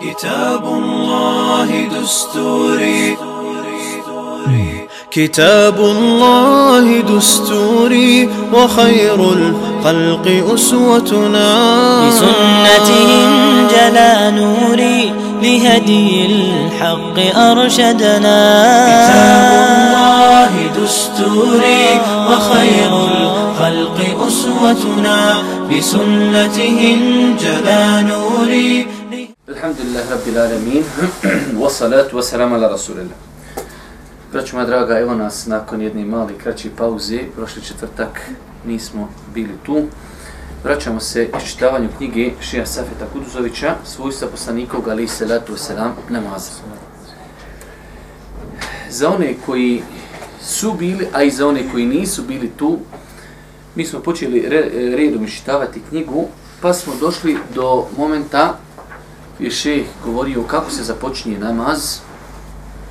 كتاب الله دستوري. كتاب الله دستوري وخير الخلق أسوتنا. بسنته جلا نوري لهدي الحق أرشدنا. كتاب الله دستوري وخير الخلق أسوتنا. بسنته جلا نوري Alhamdulillah Rabbil Alamin Wa salatu wa salam ala الله Braću moja draga, evo nas nakon jedne mali kraće pauze, prošli četvrtak nismo bili tu. Vraćamo se iščitavanju knjige Šija Safeta Kuduzovića, svojstva poslanikog ali i wa selam namaza. Za one koji su bili, a i za one koji nisu bili tu, mi smo počeli re redom iščitavati knjigu, pa smo došli do momenta je šeh govorio kako se započinje namaz,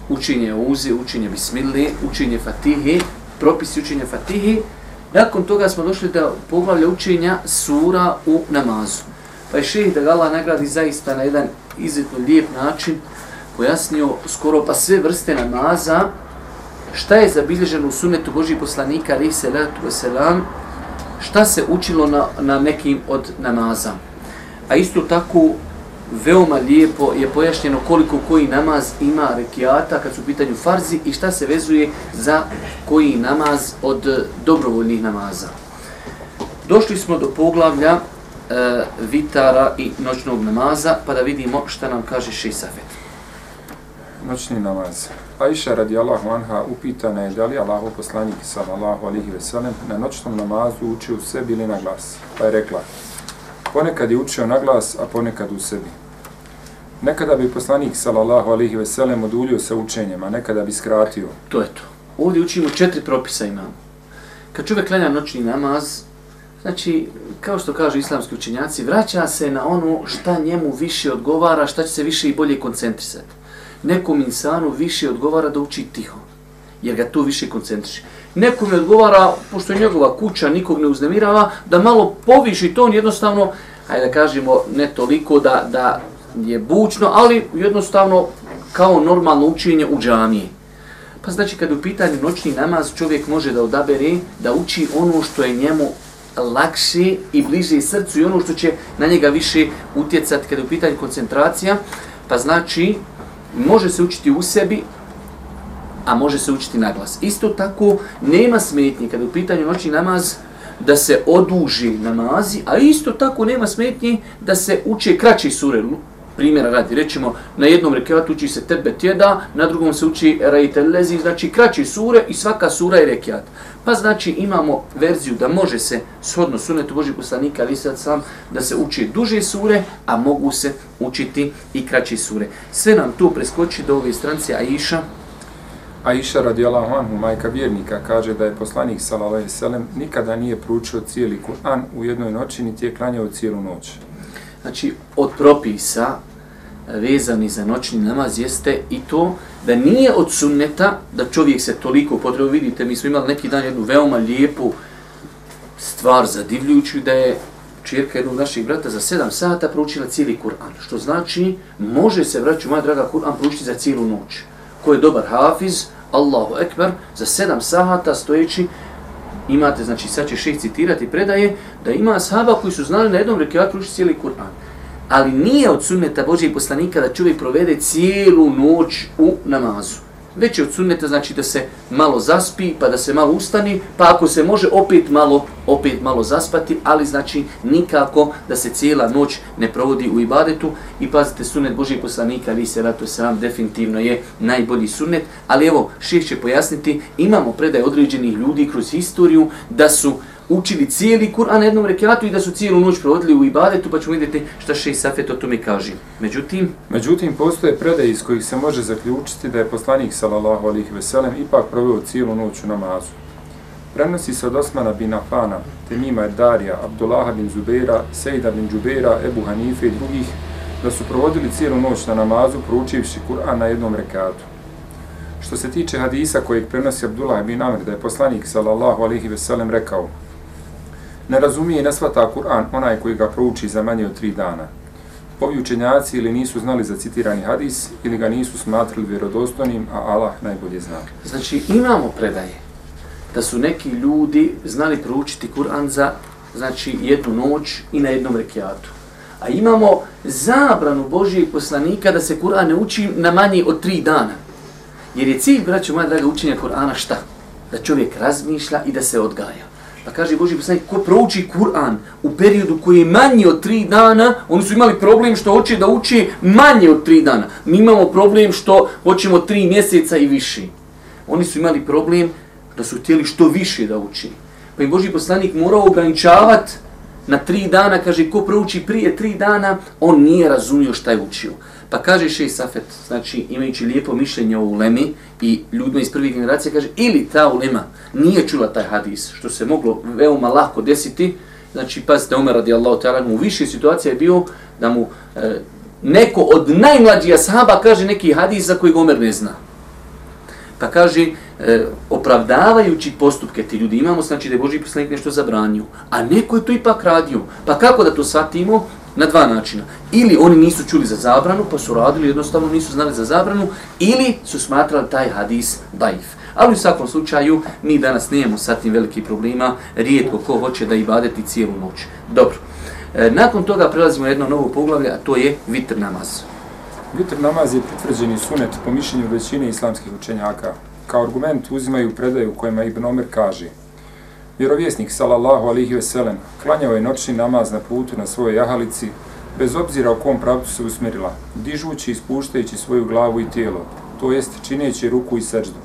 učenje uze, učenje bismile, učenje fatihe, propisi učenja fatihe. Nakon toga smo došli do poglavlja učenja sura u namazu. Pa je šeh da ga Allah nagradi zaista na jedan izuzetno lijep način pojasnio skoro pa sve vrste namaza, šta je zabilježeno u sunetu Božih poslanika, ali se letu selam, šta se učilo na, na nekim od namaza. A isto tako veoma lijepo je pojašnjeno koliko koji namaz ima rekiata kad su u pitanju farzi i šta se vezuje za koji namaz od dobrovoljnih namaza. Došli smo do poglavlja e, vitara i noćnog namaza pa da vidimo šta nam kaže Šisafet. Noćni namaz. Aisha radijallahu anha upitana je da li Allahu poslanik sallallahu alihi veselem na noćnom namazu učio u sebi ili na glas. Pa je rekla, ponekad je učio na glas, a ponekad u sebi. Nekada bi poslanik sallallahu alihi veselem oduljio sa učenjem, a nekada bi skratio. To je to. Ovdje učimo četiri propisa imamo. Kad čovjek klanja noćni namaz, znači, kao što kažu islamski učenjaci, vraća se na ono šta njemu više odgovara, šta će se više i bolje koncentrisati. Nekom insanu više odgovara da uči tiho, jer ga to više koncentriše. Nekom je odgovara, pošto je njegova kuća, nikog ne uznemirava, da malo poviši ton jednostavno, ajde da kažemo, ne toliko da, da je bučno, ali jednostavno kao normalno učenje u džamiji. Pa znači kad u pitanju noćni namaz čovjek može da odabere da uči ono što je njemu lakše i bliže srcu i ono što će na njega više utjecati kada je u pitanju koncentracija. Pa znači može se učiti u sebi, a može se učiti na glas. Isto tako nema smetnje kada u pitanju noćni namaz da se oduži namazi, a isto tako nema smetnje da se uče kraći sure primjera radi, rećemo, na jednom rekiatu uči se tebe tjeda, na drugom se uči rejte lezi, znači kraći sure i svaka sura je rekiat. Pa znači imamo verziju da može se, shodno sunetu Boži poslanika, ali sad sam, da se uči duže sure, a mogu se učiti i kraći sure. Sve nam tu preskoči do ove strance Aisha. Aisha radijallahu anhu, majka vjernika, kaže da je poslanik sallallahu alejhi nikada nije proučio cijeli Kur'an u jednoj noći, niti je klanjao cijelu noć. Znači, od propisa eh, vezani za noćni namaz jeste i to da nije od sunneta da čovjek se toliko potrebu vidite, mi smo imali neki dan jednu veoma lijepu stvar zadivljujuću da je čirka jednog naših brata za 7 sata proučila cijeli Kur'an. Što znači, može se, braću moja draga, Kur'an proučiti za cijelu noć. Ko je dobar hafiz, Allahu Ekber, za sedam sahata stojeći, imate, znači sad će šeh citirati predaje, da ima sahaba koji su znali na jednom rekiatu proučiti cijeli Kur'an ali nije od sunneta Božijeg poslanika da čovjek provede cijelu noć u namazu. Već je od sunneta znači da se malo zaspi, pa da se malo ustani, pa ako se može opet malo, opet malo zaspati, ali znači nikako da se cijela noć ne provodi u ibadetu. I pazite, sunnet Božih poslanika, vi se ratu sram, definitivno je najbolji sunnet, ali evo, ših će pojasniti, imamo predaj određenih ljudi kroz historiju da su učili cijeli Kur'an na jednom rekiatu i da su cijelu noć provodili u ibadetu, pa ćemo vidjeti šta še Safet o tome kaže. Međutim, Međutim, postoje predaje iz kojih se može zaključiti da je poslanik sallallahu alihi veselem ipak proveo cijelu noć u namazu. Prenosi se od Osmana bin Afana, Temima er Darija, Abdullaha bin Zubeira, Sejda bin Džubeira, Ebu Hanife i drugih da su provodili cijelu noć na namazu proučivši Kur'an na jednom rekatu. Što se tiče hadisa kojeg prenosi Abdullah bin Amr da je poslanik sallallahu alihi veselem rekao ne razumije i ne svata Kur'an onaj koji ga prouči za manje od tri dana. Ovi učenjaci ili nisu znali za citirani hadis ili ga nisu smatrali vjerodostojnim, a Allah najbolje zna. Znači imamo predaje da su neki ljudi znali proučiti Kur'an za znači jednu noć i na jednom rekiatu. A imamo zabranu Božijeg poslanika da se Kur'an ne uči na manje od tri dana. Jer je cilj, braću moja draga, učenja Kur'ana šta? Da čovjek razmišlja i da se odgaja. Pa kaže Boži poslanik, ko prouči Kur'an u periodu koji je manji od tri dana, oni su imali problem što hoće da uči manje od tri dana. Mi imamo problem što hoćemo tri mjeseca i više. Oni su imali problem da su htjeli što više da uči. Pa im Boži poslanik morao ograničavati na tri dana, kaže, ko prouči prije tri dana, on nije razumio šta je učio. Pa kaže Šej Safet, znači imajući lijepo mišljenje o ulemi i ljudima iz prvih generacije, kaže, ili ta ulema nije čula taj hadis, što se moglo veoma lako desiti, znači, pazite, Omer radijallahu ta'ala, u više situacija je bio da mu e, neko od najmlađih ashaba kaže neki hadis za koji Omer ne zna. Pa kaže, e, opravdavajući postupke ti ljudi imamo, znači da je Boži poslanik nešto zabranio, a neko je to ipak radio. Pa kako da to shvatimo? Na dva načina. Ili oni nisu čuli za zabranu, pa su radili, jednostavno nisu znali za zabranu, ili su smatrali taj hadis daif. Ali u svakom slučaju, mi danas nemamo sa tim veliki problema, rijetko ko hoće da ibadeti cijelu noć. Dobro. E, nakon toga prelazimo na jedno novo poglavlje, a to je vitr namaz. Vitr namaz je potvrđeni sunet po mišljenju većine islamskih učenjaka. Kao argument uzimaju predaju kojima Ibn Omer kaže Vjerovjesnik, salallahu alihi veselem, klanjao je noćni namaz na putu na svojoj jahalici, bez obzira u kom pravcu se usmjerila, dižući i spuštajući svoju glavu i tijelo, to jest čineći ruku i srđdu.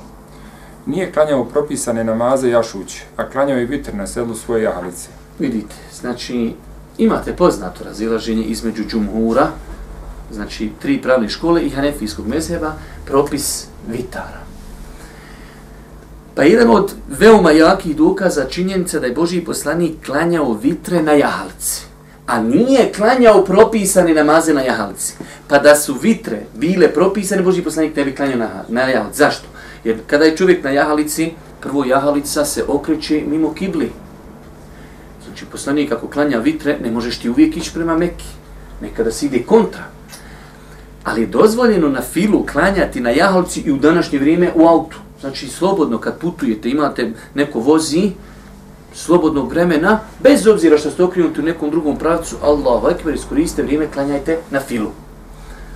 Nije klanjao propisane namaze jašući, a klanjao je vitr na sedlu svoje jahalice. Vidite, znači imate poznato razilaženje između džumhura, znači tri pravne škole i hanefijskog mezheba, propis vitara. Pa jedan od veoma jakih dokaza činjenica da je Boži poslanik klanjao vitre na jahalici, a nije klanjao propisane namaze na jahalici. Pa da su vitre bile propisane, Boži poslanik ne bi klanjao na, na jahalici. Zašto? Jer kada je čovjek na jahalici, prvo jahalica se okreće mimo kibli. Znači, poslanik ako klanja vitre, ne možeš ti uvijek ići prema Meki. Nekada se ide kontra. Ali je dozvoljeno na filu klanjati na jahalici i u današnje vrijeme u autu. Znači, slobodno kad putujete, imate neko vozi, slobodnog vremena, bez obzira što ste okrenuti u nekom drugom pravcu, Allah, ekber, iskoriste vrijeme, klanjajte na filu.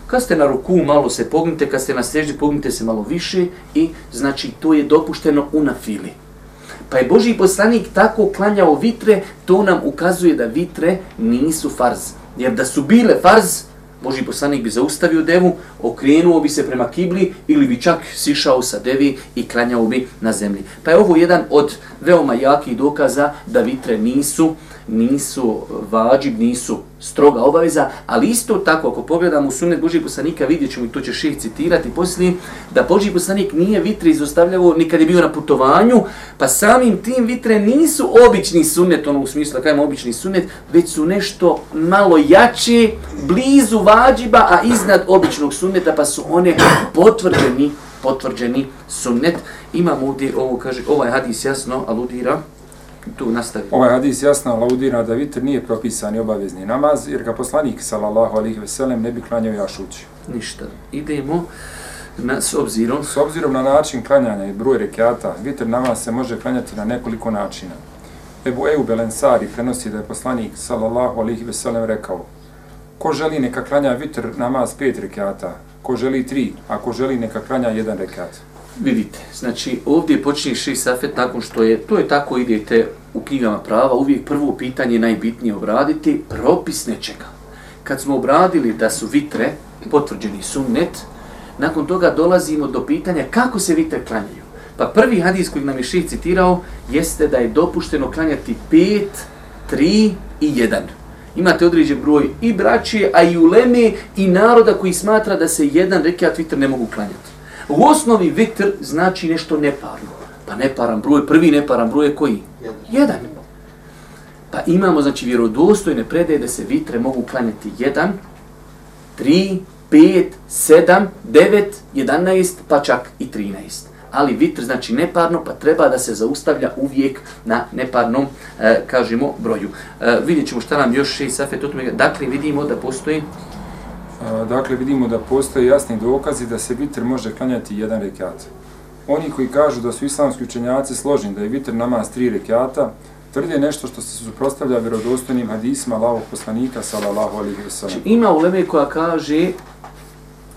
Kad ste na ruku, malo se pognite, kad ste na seždi, pognite se malo više i znači to je dopušteno u na fili. Pa je Boži poslanik tako klanjao vitre, to nam ukazuje da vitre nisu farz. Jer da su bile farz, Boži poslanik bi zaustavio devu, okrenuo bi se prema kibli ili bi čak sišao sa devi i klanjao bi na zemlji. Pa je ovo jedan od veoma jakih dokaza da vitre nisu nisu vađib, nisu stroga obaveza, ali isto tako, ako pogledamo u sunnet Božijeg poslanika, vidjet ćemo i to će ših citirati poslije, da Božiji poslanik nije vitre izostavljao ni kad je bio na putovanju, pa samim tim vitre nisu obični sunnet, ono u smislu da kajemo obični sunnet, već su nešto malo jače, blizu vađiba, a iznad običnog sunneta, pa su one potvrđeni, potvrđeni sunnet. Imamo ovdje, ovo kaže, ovaj hadis jasno aludira, tu nastavi. Ovaj hadis jasno laudira da vitr nije propisani obavezni namaz, jer ga poslanik, sallallahu alihi veselem, ne bi klanjao jašući. Ništa. Idemo na, s obzirom. S obzirom na način klanjanja i broj rekiata, vitr namaz se može klanjati na nekoliko načina. Ebu Eju Belensari prenosi da je poslanik, sallallahu alihi veselem, rekao Ko želi neka klanja vitr namaz pet rekiata, ko želi tri, a ko želi neka klanja jedan rekiat vidite, znači ovdje počinje šest safet nakon što je, to je tako idete u knjigama prava, uvijek prvo pitanje najbitnije obraditi, propis nečega. Kad smo obradili da su vitre, potvrđeni sunnet, nakon toga dolazimo do pitanja kako se vitre klanjaju. Pa prvi hadis koji nam je ših citirao jeste da je dopušteno klanjati 5, 3 i 1. Imate određen broj i braće, a i uleme i naroda koji smatra da se jedan rekiat vitr ne mogu klanjati. U osnovi vitr znači nešto neparno. Pa neparan broj, prvi neparan broj je koji? Jedan. Jedan. Pa imamo znači vjerodostojne predaje da se vitre mogu klanjati jedan, tri, pet, sedam, devet, jedannaest, pa čak i trinaest. Ali vitr znači neparno, pa treba da se zaustavlja uvijek na neparnom, e, kažemo, broju. E, vidjet ćemo šta nam još šest safet o tome. Dakle, vidimo da postoji Dakle, vidimo da postoje jasni dokazi da se vitr može klanjati jedan rekat. Oni koji kažu da su islamski učenjaci složni da je vitr namaz tri rekata, tvrde nešto što se suprostavlja vjerodostojnim hadisima Allahog poslanika, sallallahu alihi wasallam. Znači, ima uleme koja kaže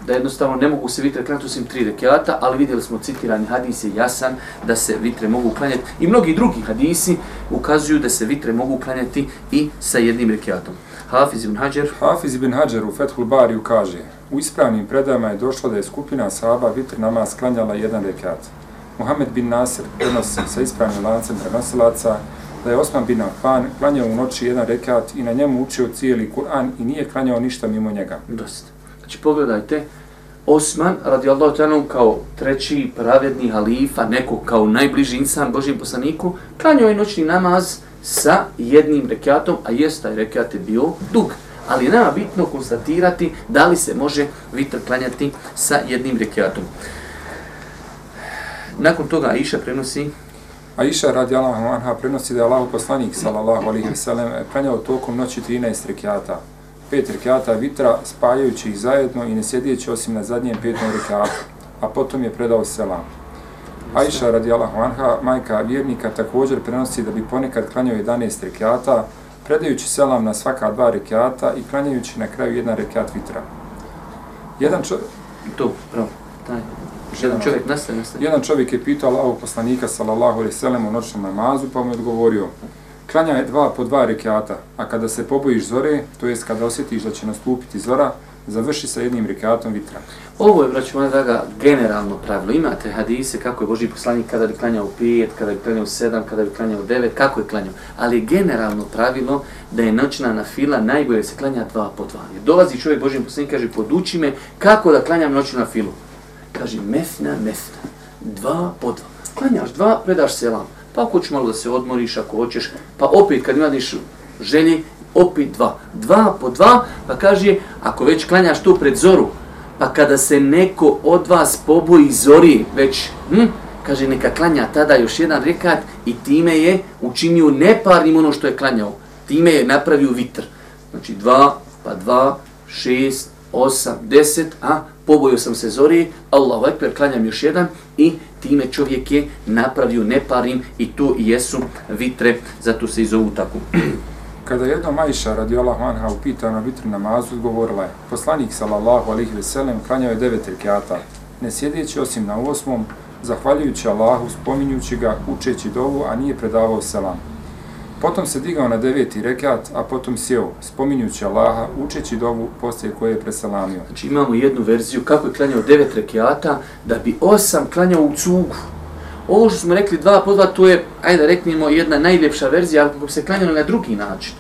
da jednostavno ne mogu se vitre klanjati osim tri rekiata, ali vidjeli smo citirani hadis je jasan da se vitre mogu klanjati i mnogi drugi hadisi ukazuju da se vitre mogu klanjati i sa jednim rekiatom. Hafiz ibn Hajar, Hafiz ibn Hajar u Fethul Bariju kaže, u ispravnim predajama je došlo da je skupina sahaba vitr namaz klanjala jedan rekat. Muhammed bin Nasir prenosi sa ispravnim lancem prenosilaca da je Osman bin Affan klanjao u noći jedan rekat i na njemu učio cijeli Kur'an i nije klanjao ništa mimo njega. dosta. Znači pogledajte, Osman radijallahu ta'ala kao treći pravedni halifa, neko kao najbliži insan Božijem poslaniku, klanjao je noćni namaz sa jednim rekiatom, a jest taj rekiat je bio dug. Ali je nama bitno konstatirati da li se može vitr klanjati sa jednim rekiatom. Nakon toga Aisha prenosi Aisha radijallahu anha prenosi da je Allahu poslanik sallallahu alejhi ve sellem klanjao tokom noći 13 rekata. Pet rekata vitra spajajući ih zajedno i ne sjedjeći osim na zadnjem petom rekatu, a potom je predao selam. Aisha radijallahu anha, majka vjernika, također prenosi da bi ponekad klanjao 11 rekata, predajući selam na svaka dva rekata i klanjajući na kraju jedan rekat vitra. Jedan čovjek, to, pravo, taj, jedan čovjek nastaje, nastaje. Jedan čovjek je pitao Allahog poslanika sallallahu alejhi ve sellem u noćnom namazu, pa mu je odgovorio: Klanja je dva po dva rekata, a kada se pobojiš zore, to jest kada osjetiš da će nastupiti zora, završi sa jednim rekatom vitra. Ovo je, braću moja draga, generalno pravilo. Imate hadise kako je Boži poslanik kada bi klanjao u pijet, kada bi klanjao u sedam, kada bi klanjao u devet, kako je klanjao. Ali je generalno pravilo da je noćna na fila najbolje se klanja dva po dva. Jer dolazi čovjek Boži poslanik kaže, poduči me kako da klanjam noćnu na filu. Kaže, mesna, mesna, dva po dva. Klanjaš dva, predaš selam. Pa ako hoćeš malo da se odmoriš, ako hoćeš, pa opet kad imaš želji, opet dva. Dva po dva, pa kaže, ako već klanjaš to pred zoru, pa kada se neko od vas poboji zori, već, hm, kaže, neka klanja tada još jedan rekat i time je učinio neparnim ono što je klanjao. Time je napravio vitr. Znači dva, pa dva, šest, osam, deset, a pobojio sam se zori, Allahu Ekber, klanjam još jedan i time čovjek je napravio neparim i to i jesu vitre, zato se i zovu tako. Kada je jednom radi radijallahu anha upitana na vitru namazu, odgovorila je, poslanik sallallahu alihi veselem klanjao je devet rekata, ne sjedeći osim na osmom, zahvaljujući Allahu, spominjući ga, učeći dovu, a nije predavao selam. Potom se digao na deveti rekat, a potom sjeo, spominjući Allaha, učeći dovu poslije koje je preselamio. Znači imamo jednu verziju kako je klanjao devet rekiata da bi osam klanjao u cugu. Ovo što smo rekli dva po dva, to je, ajde da reknemo, jedna najljepša verzija, ali kako se klanjalo na drugi način.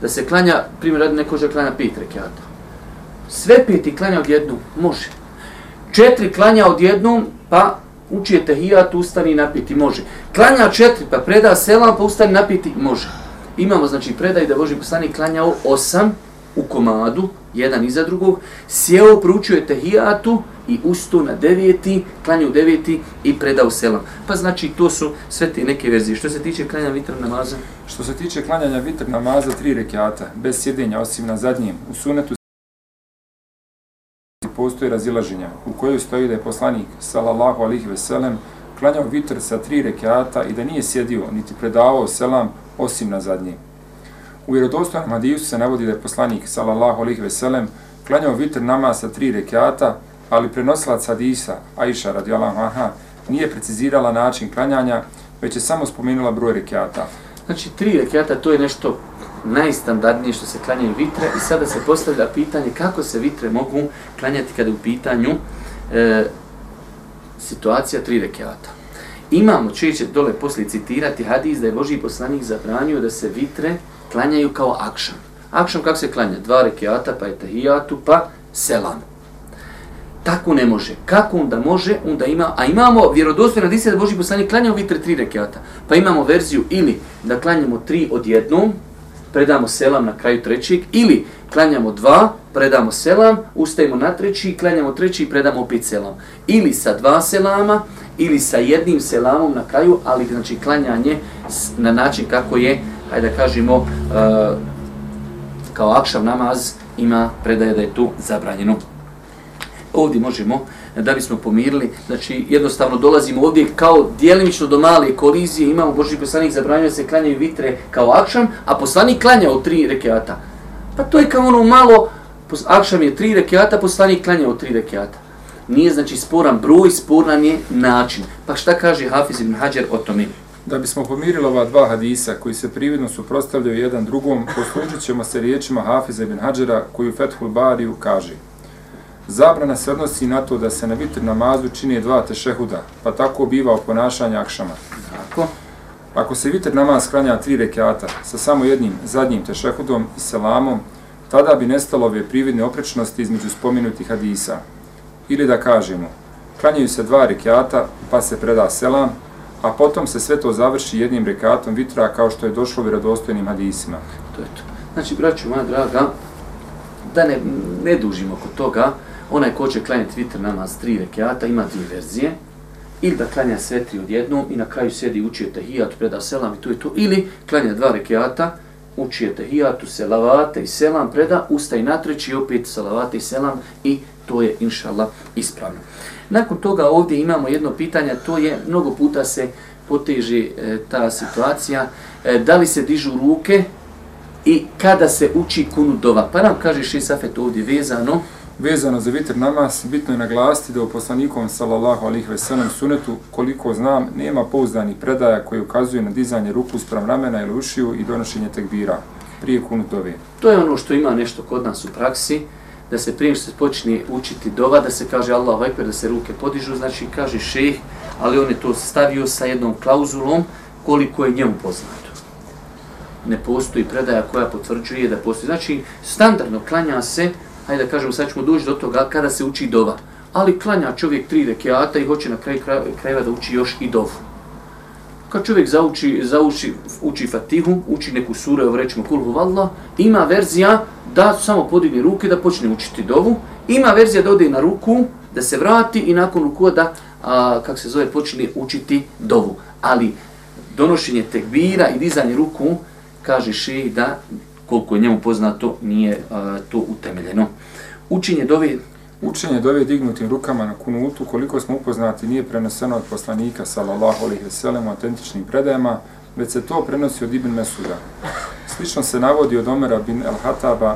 Da se klanja, primjer, radi neko že klanja pet rekiata. Sve peti klanja odjednom, može. Četiri klanja odjednom, pa uči je tehijat, ustani i napiti, može. Klanja četiri, pa preda selam, pa ustani napiti, može. Imamo, znači, predaj da Boži poslanik klanjao osam u komadu, jedan iza drugog, sjeo, proučio je tehijatu i usto na deveti, klanjao deveti i predao selam. Pa znači, to su sve te neke verzije. Što se tiče klanja vitr namaza? Što se tiče klanjanja vitr namaza tri rekiata, bez sjedenja osim na zadnjem, u sunetu postoji razilaženja u kojoj stoji da je poslanik sallallahu alihi veselem klanjao vitr sa tri rekiata i da nije sjedio niti predavao selam osim na zadnjem. U vjerodostojnom hadisu se navodi da je poslanik sallallahu alejhi ve sellem klanjao vitr namaz sa tri rekata, ali prenosilac hadisa Aisha radijallahu anha nije precizirala način klanjanja, već je samo spomenula broj rekata. Znači, tri rekata to je nešto najstandardnije što se klanjaju vitre i sada se postavlja pitanje kako se vitre mogu klanjati kada je u pitanju e, situacija tri rekiata. Imamo, čije će dole poslije citirati hadis da je Boži poslanik zabranio da se vitre klanjaju kao akšan. Akšan kako se klanja? Dva rekiata, pa je tahijatu, pa selam. Tako ne može. Kako onda može? Onda ima, a imamo vjerodostojno hadise da Boži poslanik klanjao vitre tri rekiata. Pa imamo verziju ili da klanjamo tri odjednom, predamo selam na kraju trećeg, ili klanjamo dva, predamo selam, ustajemo na treći, klanjamo treći i predamo opet selam. Ili sa dva selama, ili sa jednim selamom na kraju, ali znači klanjanje na način kako je, hajde da kažemo, uh, kao akšav namaz ima predaje da je to zabranjeno. Ovdje možemo, da bismo pomirili, znači jednostavno dolazimo ovdje kao dijelimično do male kolizije, imamo Boži poslanik zabranjuje se klanjaju vitre kao akšam, a poslanik klanja u tri rekiata. Pa to je kao ono malo, akšam je tri rekiata, poslanik klanja u tri rekiata. Nije znači sporan broj, sporan je način. Pa šta kaže Hafiz ibn Hajar o tome? Da bismo pomirili ova dva hadisa koji se prividno suprostavljaju jedan drugom, poslužit ćemo se riječima Hafiza ibn Hadžara koji u Fethul Bariju kaže Zabrana se odnosi na to da se na vitr namazu čini dva tešehuda, pa tako biva o ponašanja akšama. Tako. Ako se vitr namaz skranja tri rekiata sa samo jednim zadnjim tešehudom i selamom, tada bi nestalo ove prividne oprečnosti između spomenutih hadisa. Ili da kažemo, klanjaju se dva rekiata pa se preda selam, a potom se sve to završi jednim rekatom vitra kao što je došlo u vjerodostojnim hadisima. To je to. Znači, braću moja draga, da ne, ne dužimo kod toga, onaj ko će klanjati vitr namaz tri rekiata, ima dvije verzije, ili da klanja sve tri odjednom i na kraju sjedi učio tehijat, preda selam i to je to, ili klanja dva rekiata, uči tehijatu, selavate i selam, preda, ustaj na treći i opet selavate i selam i to je inšallah ispravno. Nakon toga ovdje imamo jedno pitanje, to je mnogo puta se poteže e, ta situacija, e, da li se dižu ruke i kada se uči kunu dova. Pa nam kaže Ši Safet ovdje vezano. Vezano za vitr namaz, bitno je naglasiti da u poslanikom sallallahu alihi veselam sunetu, koliko znam, nema pouzdanih predaja koji ukazuju na dizanje ruku sprem ramena ili ušiju i donošenje tekbira prije kunu dove. To je ono što ima nešto kod nas u praksi da se prije što se počne učiti dova, da se kaže Allah Ekber, da se ruke podižu, znači kaže šeh, ali on je to stavio sa jednom klauzulom koliko je njemu poznato. Ne postoji predaja koja potvrđuje da postoji. Znači, standardno klanja se, hajde da kažemo, sad ćemo doći do toga kada se uči dova. Ali klanja čovjek tri rekiata i hoće na kraj krajeva da uči još i dovu kad čovjek zauči, zauči, uči fatihu, uči neku suru, evo rećemo kulhu vallah, ima verzija da samo podigne ruke da počne učiti dovu, ima verzija da ode na ruku, da se vrati i nakon ruku da, a, kak se zove, počne učiti dovu. Ali donošenje tekbira i dizanje ruku, kaže še da koliko je njemu poznato, nije a, to utemeljeno. Učenje dove Učenje dove dignutim rukama na kunutu, koliko smo upoznati, nije preneseno od poslanika, sallallahu alaihi veselem, u autentičnim predajama, već se to prenosi od Ibn Mesuda. Slično se navodi od Omera bin El-Hataba,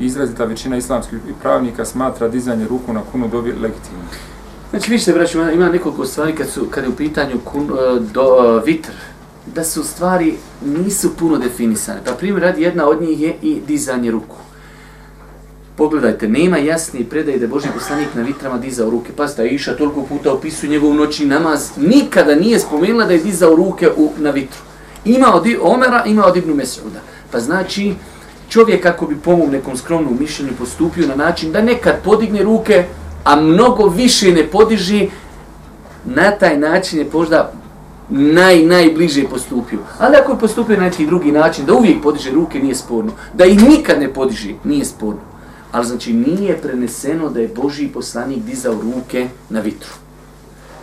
izrazita većina islamskih pravnika smatra dizanje ruku na kunu dovi legitimno. Znači, vi ste, braći, ima nekoliko stvari kad, su, kad je u pitanju kun, e, do, e, vitr, da su stvari nisu puno definisane. Pa primjer radi jedna od njih je i dizanje ruku. Pogledajte, nema jasni predaj da je Boži poslanik na vitrama dizao ruke. Pasta, Iša toliko puta opisuje njegov noćni namaz. Nikada nije spomenula da je dizao ruke u, na vitru. Ima od Omera, ima od Ibnu Mesuda. Pa znači, čovjek kako bi pomog nekom skromnom mišljenju postupio na način da nekad podigne ruke, a mnogo više ne podiži, na taj način je možda naj, najbliže postupio. Ali ako je postupio na neki drugi način, da uvijek podiže ruke, nije sporno. Da ih nikad ne podiže, nije sporno ali znači nije preneseno da je Boži poslanik dizao ruke na vitru.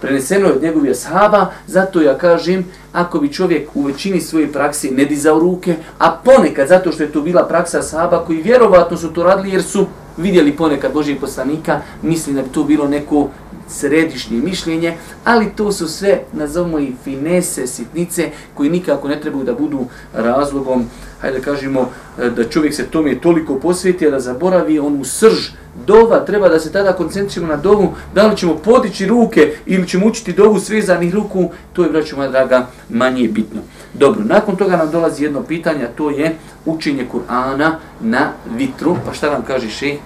Preneseno je od njegovih ashaba, zato ja kažem, ako bi čovjek u većini svoje prakse ne dizao ruke, a ponekad, zato što je to bila praksa ashaba, koji vjerovatno su to radili jer su vidjeli ponekad Božijeg poslanika, mislim da bi to bilo neko središnje mišljenje, ali to su sve, nazovimo i finese, sitnice, koji nikako ne trebaju da budu razlogom, hajde da kažemo, e, da čovjek se tome toliko posveti, a da zaboravi onu srž dova, treba da se tada koncentrišemo na dovu, da li ćemo podići ruke ili ćemo učiti dovu svezanih ruku, to je, braću moja draga, manje bitno. Dobro, nakon toga nam dolazi jedno pitanje, a to je učenje Kur'ana na vitru. Pa šta nam kaže še?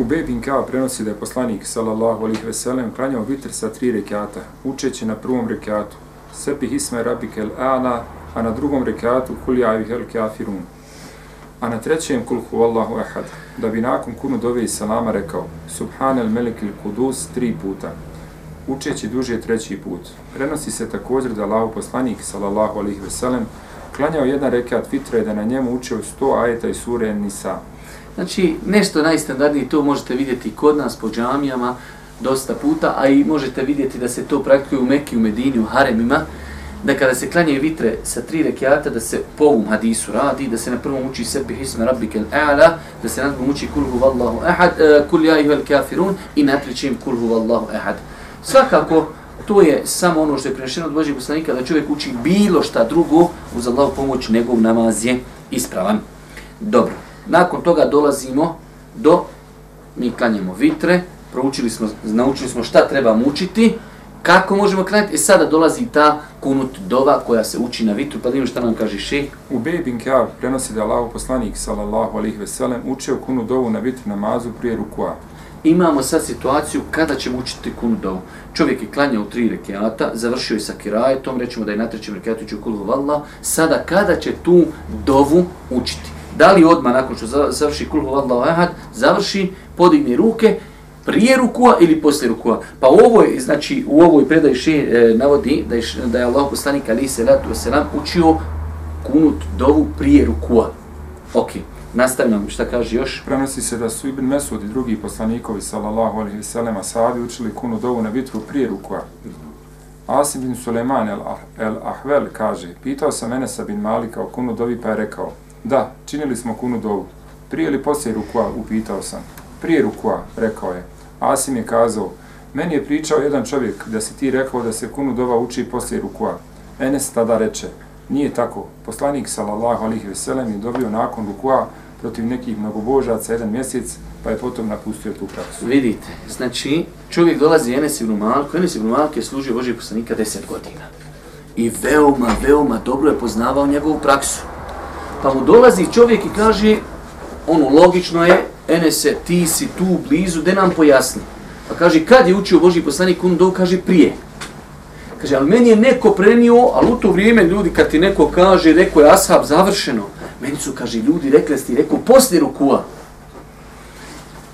U Bebin Kao prenosi da je poslanik sallallahu alaihi ve sellem klanjao vitr sa tri rekiata, učeći na prvom rekiatu Sepi hisme rabike el a'la, a na drugom rekiatu kul javi hel kafirun. A na trećem kulhu Allahu ehad, da bi nakon kunu dove i salama rekao Subhanel el kudus tri puta, učeći duže treći put. Prenosi se također da Allah poslanik sallallahu alaihi ve sellem klanjao jedan rekiat vitra i da na njemu učeo sto ajeta i sure Nisa. Znači, nešto najstandardnije, to možete vidjeti kod nas po džamijama dosta puta, a i možete vidjeti da se to praktikuje u Mekki, u Medini, u Haremima, da kada se klanjaju vitre sa tri rekiata, da se po ovom hadisu radi, da se na prvom uči sebi hisme rabbike al-a'la, da se na drugom uči kulhu vallahu ahad, uh, kul ja ihvel kafirun i na trećem kulhu vallahu ahad. Svakako, to je samo ono što je prenešeno od Božih poslanika, da čovjek uči bilo šta drugo, uz Allahu pomoć, njegov namaz je ispravan. Dobro, nakon toga dolazimo do, mi klanjamo vitre, proučili smo, naučili smo šta treba mučiti, kako možemo klanjati, i sada dolazi ta kunut dova koja se uči na vitru, pa da šta nam kaže šeh. U Bej bin Kjav prenosi da Allah poslanik, sallallahu alihi veselem, učio kunut dovu na vitru namazu prije rukua. Imamo sad situaciju kada ćemo učiti kunut dovu. Čovjek je klanjao tri rekiata, završio je sa kirajetom, rećemo da je na trećem rekiatu učio kulu valla, sada kada će tu dovu učiti? Da li odmah nakon što završi kulu valla ahad, završi, podigne ruke, prije rukua ili poslije rukua. Pa u ovoj, znači, u ovoj predaji še e, navodi da je, da je Allah poslanik Ali se ratu selam učio kunut dovu prije rukua. Ok, nastavljamo šta kaže još. Prenosi se da su Ibn Mesud i drugi poslanikovi, sallallahu alaihi sallam, sahabi učili kunut dovu na vitru prije rukua. Asim bin Suleiman el, el Ahvel kaže, pitao sam Enesa bin Malika o kunu dovi pa je rekao, da, činili smo kunu dovu. Prije ili poslije rukua, upitao sam. Prije rukua, rekao je. Asim je kazao, meni je pričao jedan čovjek da si ti rekao da se kunu dova uči poslije rukua. Enes tada reče, nije tako. Poslanik sallallahu alihi veselem je dobio nakon rukua protiv nekih mnogobožaca jedan mjesec, pa je potom napustio tu praksu. Vidite, znači čovjek dolazi Enes ibn Malko, Enes ibn Malko je služio Božih poslanika deset godina. I veoma, veoma dobro je poznavao njegovu praksu. Pa mu dolazi čovjek i kaže, ono logično je, Enese, ti si tu blizu, de nam pojasni. Pa kaže, kad je učio Boži poslanik kunu kaže prije. Kaže, ali meni je neko prenio, ali u to vrijeme ljudi, kad ti neko kaže, rekao je ashab završeno, meni su, kaže, ljudi rekli ste, rekao, poslije rukua.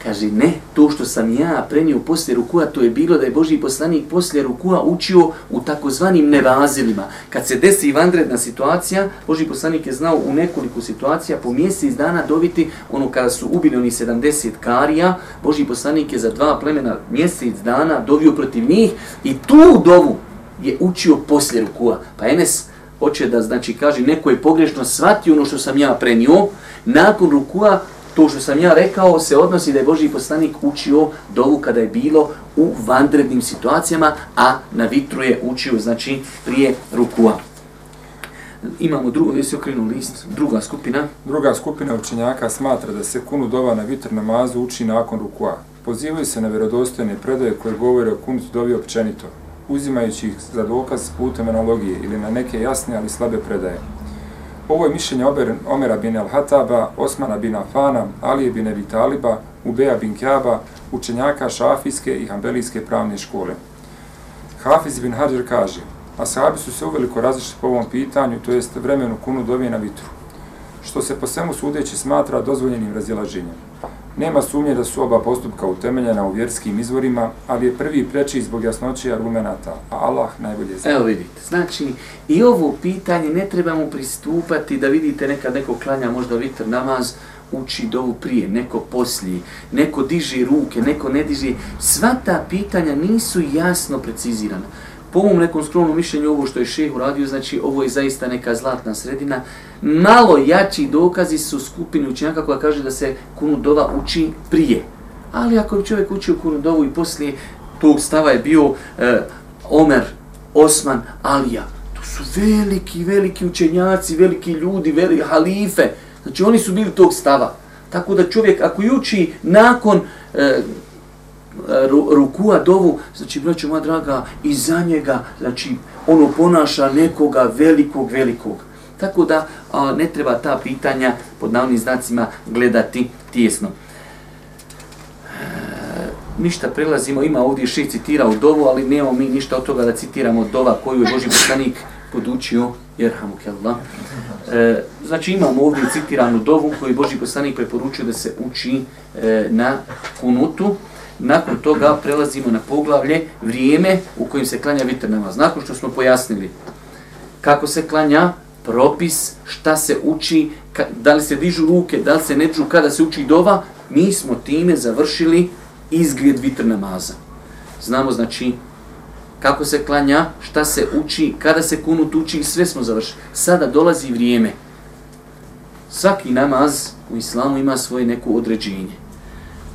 Kaže, ne, to što sam ja prenio poslije rukua, to je bilo da je Boži poslanik poslije rukua učio u takozvanim nevazilima. Kad se desi vanredna situacija, Boži poslanik je znao u nekoliko situacija po mjesec dana dobiti, ono kada su ubili oni 70 karija, Boži poslanik je za dva plemena mjesec dana dovio protiv njih i tu dovu je učio poslije rukua. Pa Enes hoće da znači kaže neko je pogrešno shvatio ono što sam ja prenio, nakon rukua to što sam ja rekao se odnosi da je Boži poslanik učio dovu kada je bilo u vandrednim situacijama, a na vitru je učio, znači, prije rukua. Imamo drugo, gdje se okrenu list, druga skupina. Druga skupina učenjaka smatra da se kunu dova na vitr namazu uči nakon rukua. Pozivaju se na vjerodostojne predaje koje govore o kunu dovi općenito, uzimajući ih za dokaz putem analogije ili na neke jasne ali slabe predaje. Ovo je mišljenje Omera bin al-Hataba, Osmana bin Afana, Alije bin Ebi Taliba, Ubeja bin Kjaba, učenjaka šafijske i hambelijske pravne škole. Hafiz bin Hadžer kaže, Ashabi su se uveliko različiti po ovom pitanju, to jest vremenu kunu dovije na vitru, što se po svemu sudeći smatra dozvoljenim razilaženjem. Nema sumnje da su oba postupka utemeljena u vjerskim izvorima, ali je prvi preči zbog jasnoće argumenta, a Allah najbolje zna. Evo vidite, znači i ovo pitanje ne trebamo pristupati da vidite nekad neko klanja možda vitr namaz, uči dovu prije, neko poslije, neko diže ruke, neko ne diže. Sva ta pitanja nisu jasno precizirana po ovom nekom skromnom mišljenju ovo što je šeh uradio, znači ovo je zaista neka zlatna sredina. Malo jači dokazi su skupini učenjaka koja kaže da se kunu dova uči prije. Ali ako je čovjek učio kunu dovu i poslije tog stava je bio e, Omer, Osman, Alija. To su veliki, veliki učenjaci, veliki ljudi, veliki halife. Znači oni su bili tog stava. Tako da čovjek ako uči nakon e, E, rukua dovu, znači, braćo moja draga, i za njega, znači, ono ponaša nekoga velikog, velikog. Tako da a, ne treba ta pitanja pod navnim znacima gledati tijesno. E, ništa prelazimo, ima ovdje še citirao dovu, ali nemamo mi ništa od toga da citiramo dova koju je Boži poslanik podučio, jer hamu Allah. E, znači imamo ovdje citiranu dovu koju je Boži poslanik preporučio da se uči e, na kunutu. Nakon toga prelazimo na poglavlje vrijeme u kojim se klanja vitr namaz. Nakon što smo pojasnili kako se klanja, propis, šta se uči, da li se dižu ruke, da li se ne dižu, kada se uči dova, mi smo time završili izgled vitr namaza. Znamo znači kako se klanja, šta se uči, kada se kunut uči, sve smo završili. Sada dolazi vrijeme. svaki namaz u islamu ima svoje neko određenje.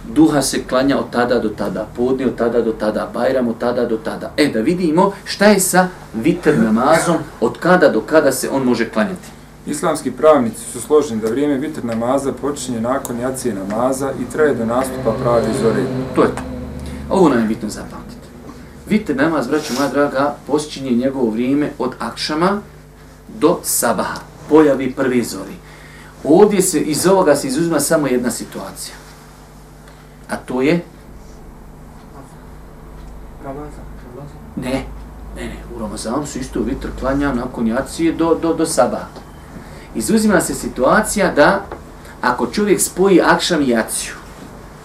Duha se klanja od tada do tada, podni od tada do tada, bajram od tada do tada. E, da vidimo šta je sa vitr namazom, od kada do kada se on može klanjati. Islamski pravnici su složeni da vrijeme vitr namaza počinje nakon jacije namaza i traje do nastupa prave zore. To je to. Ovo nam je bitno zapamtiti. Vitr namaz, braću moja draga, počinje njegovo vrijeme od akšama do sabaha, pojavi prvi zori. Ovdje se iz ovoga se izuzima samo jedna situacija. A to je? Ne, ne, ne, u Ramazanu su isto vitr klanja nakon jacije do, do, do sabata. Izuzima se situacija da ako čovjek spoji akšam i jaciju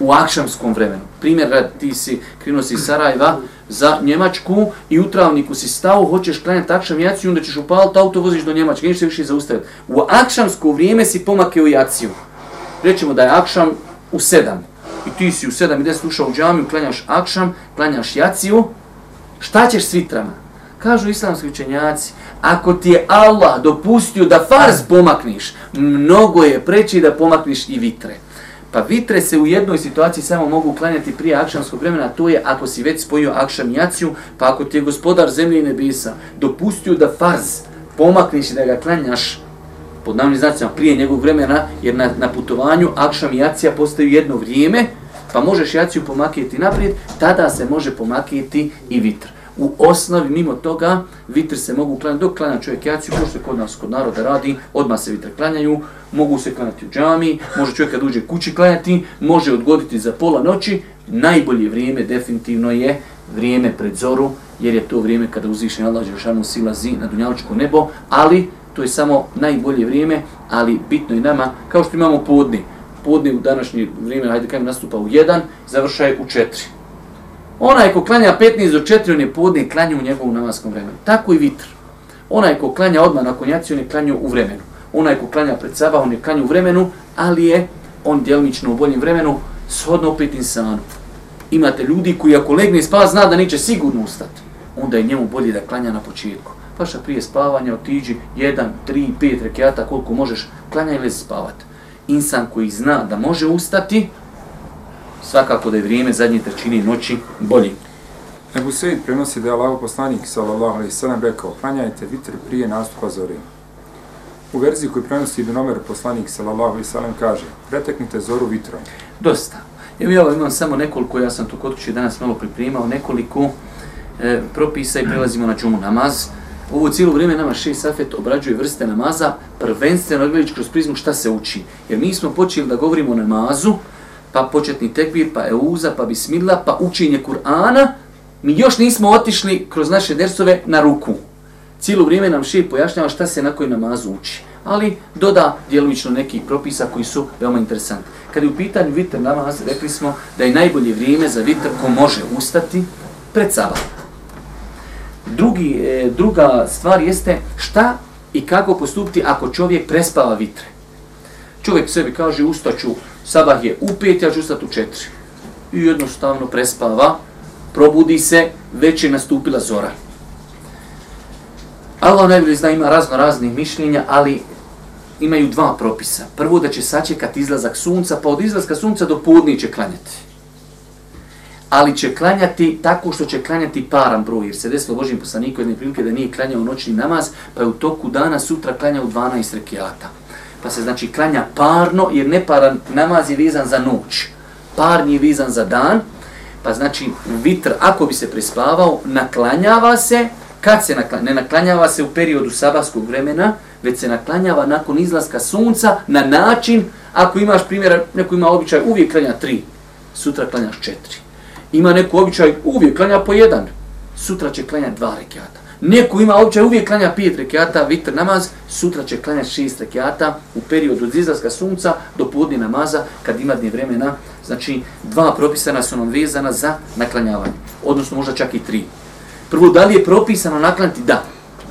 u akšamskom vremenu, primjer, ti si krenuo si iz Sarajeva za Njemačku i u travniku si stao, hoćeš klanjati akšam i jaciju, onda ćeš upaliti auto, voziš do Njemačke, nećeš se više zaustaviti. U akšamsko vrijeme si pomakeo jaciju. Rećemo da je akšam u sedam. I ti si u 7 i deset ušao u džamiju, klanjaš akšam, klanjaš jaciju. Šta ćeš s vitrama? Kažu islamski učenjaci, ako ti je Allah dopustio da farz pomakniš, mnogo je preći da pomakniš i vitre. Pa vitre se u jednoj situaciji samo mogu klanjati prije akšamskog vremena, to je ako si već spojio akšam jaciju, pa ako ti je gospodar zemlje i nebesa dopustio da farz pomakniš i da ga klanjaš pod navnim znacima prije njegovog vremena, jer na, na putovanju akšam i jacija postaju jedno vrijeme, pa možeš jaciju pomakijeti naprijed, tada se može pomakijeti i vitr. U osnovi, mimo toga, vitr se mogu klanjati, dok klanja čovjek jaciju, ko što kod nas, kod naroda radi, odmah se vitr klanjaju, mogu se klanjati u džami, može čovjek kad uđe kući klanjati, može odgoditi za pola noći, najbolje vrijeme definitivno je vrijeme pred zoru, jer je to vrijeme kada uzvišen Allah Žešanu silazi na dunjaličko nebo, ali to je samo najbolje vrijeme, ali bitno je nama, kao što imamo podni, podni u današnje vrijeme, hajde kajem nastupa u 1, završaje u 4. Onaj ko klanja 15 do 4, on je podne klanja u njegovom namaskom vremenu. Tako i vitr. Onaj ko klanja odmah nakon jaci, on je klanja u vremenu. Onaj ko klanja pred sabah, on je klanja u vremenu, ali je on djelmično u boljem vremenu, shodno opet insanu. Imate ljudi koji ako legne spava, zna da neće sigurno ustati. Onda je njemu bolje da klanja na početku. Paša prije spavanja otiđi 1, 3, 5 rekiata koliko možeš klanja ili spavati. Insan koji zna da može ustati, svakako da je vrijeme zadnje trećine noći bolji. Ebu Sejid prenosi da je Allah poslanik sallallahu alaihi sallam rekao klanjajte vitr prije nastupa zore. U verziji koju prenosi Ibn Omer poslanik sallallahu alaihi sallam kaže preteknite zoru vitrom. Dosta. Evo ja imam samo nekoliko, ja sam to kod kuće danas malo pripremao, nekoliko e, propisa i prelazimo na džumu namaz. Ovo cijelo vrijeme nama Šeji safet obrađuje vrste namaza, prvenstveno gledajući kroz prizmu šta se uči. Jer mi smo počeli da govorimo o namazu, pa početni tekbir, pa euza, pa bismillah, pa učenje Kur'ana, mi još nismo otišli kroz naše dersove na ruku. Cijelo vrijeme nam Šeji pojašnjava šta se na koji namazu uči. Ali doda djelomično nekih propisa koji su veoma interesantni. Kad je u pitanju vitr namaz, rekli smo da je najbolje vrijeme za vitr ko može ustati pred sabah. Drugi, e, druga stvar jeste šta i kako postupiti ako čovjek prespava vitre. Čovjek sebi kaže ustaću sabah je u pet, ja ću ustati u četiri. I jednostavno prespava, probudi se, već je nastupila zora. Allah najbolje zna, ima razno raznih mišljenja, ali imaju dva propisa. Prvo da će sačekati izlazak sunca, pa od izlaska sunca do podnije će klanjati. Ali će klanjati tako što će klanjati param broj, jer se desilo Božim poslaniku jedne prilike da nije klanjao noćni namaz, pa je u toku dana sutra klanjao 12 rekiata pa se znači klanja parno, jer neparan namaz je vezan za noć. Parni je vezan za dan, pa znači vitr, ako bi se prespavao, naklanjava se, kad se naklanjava, ne naklanjava se u periodu sabahskog vremena, već se naklanjava nakon izlaska sunca na način, ako imaš primjer, neko ima običaj, uvijek klanja tri, sutra klanjaš četiri. Ima neko običaj, uvijek klanja po jedan, sutra će klanjati dva rekiata. Neko ima običaj uvijek klanja pet rekiata, vitr namaz, sutra će klanjati šest rekiata u periodu od izlaska sunca do podne namaza kad ima dnje vremena. Znači, dva propisana su nam vezana za naklanjavanje, odnosno možda čak i tri. Prvo, da li je propisano naklanjati? Da,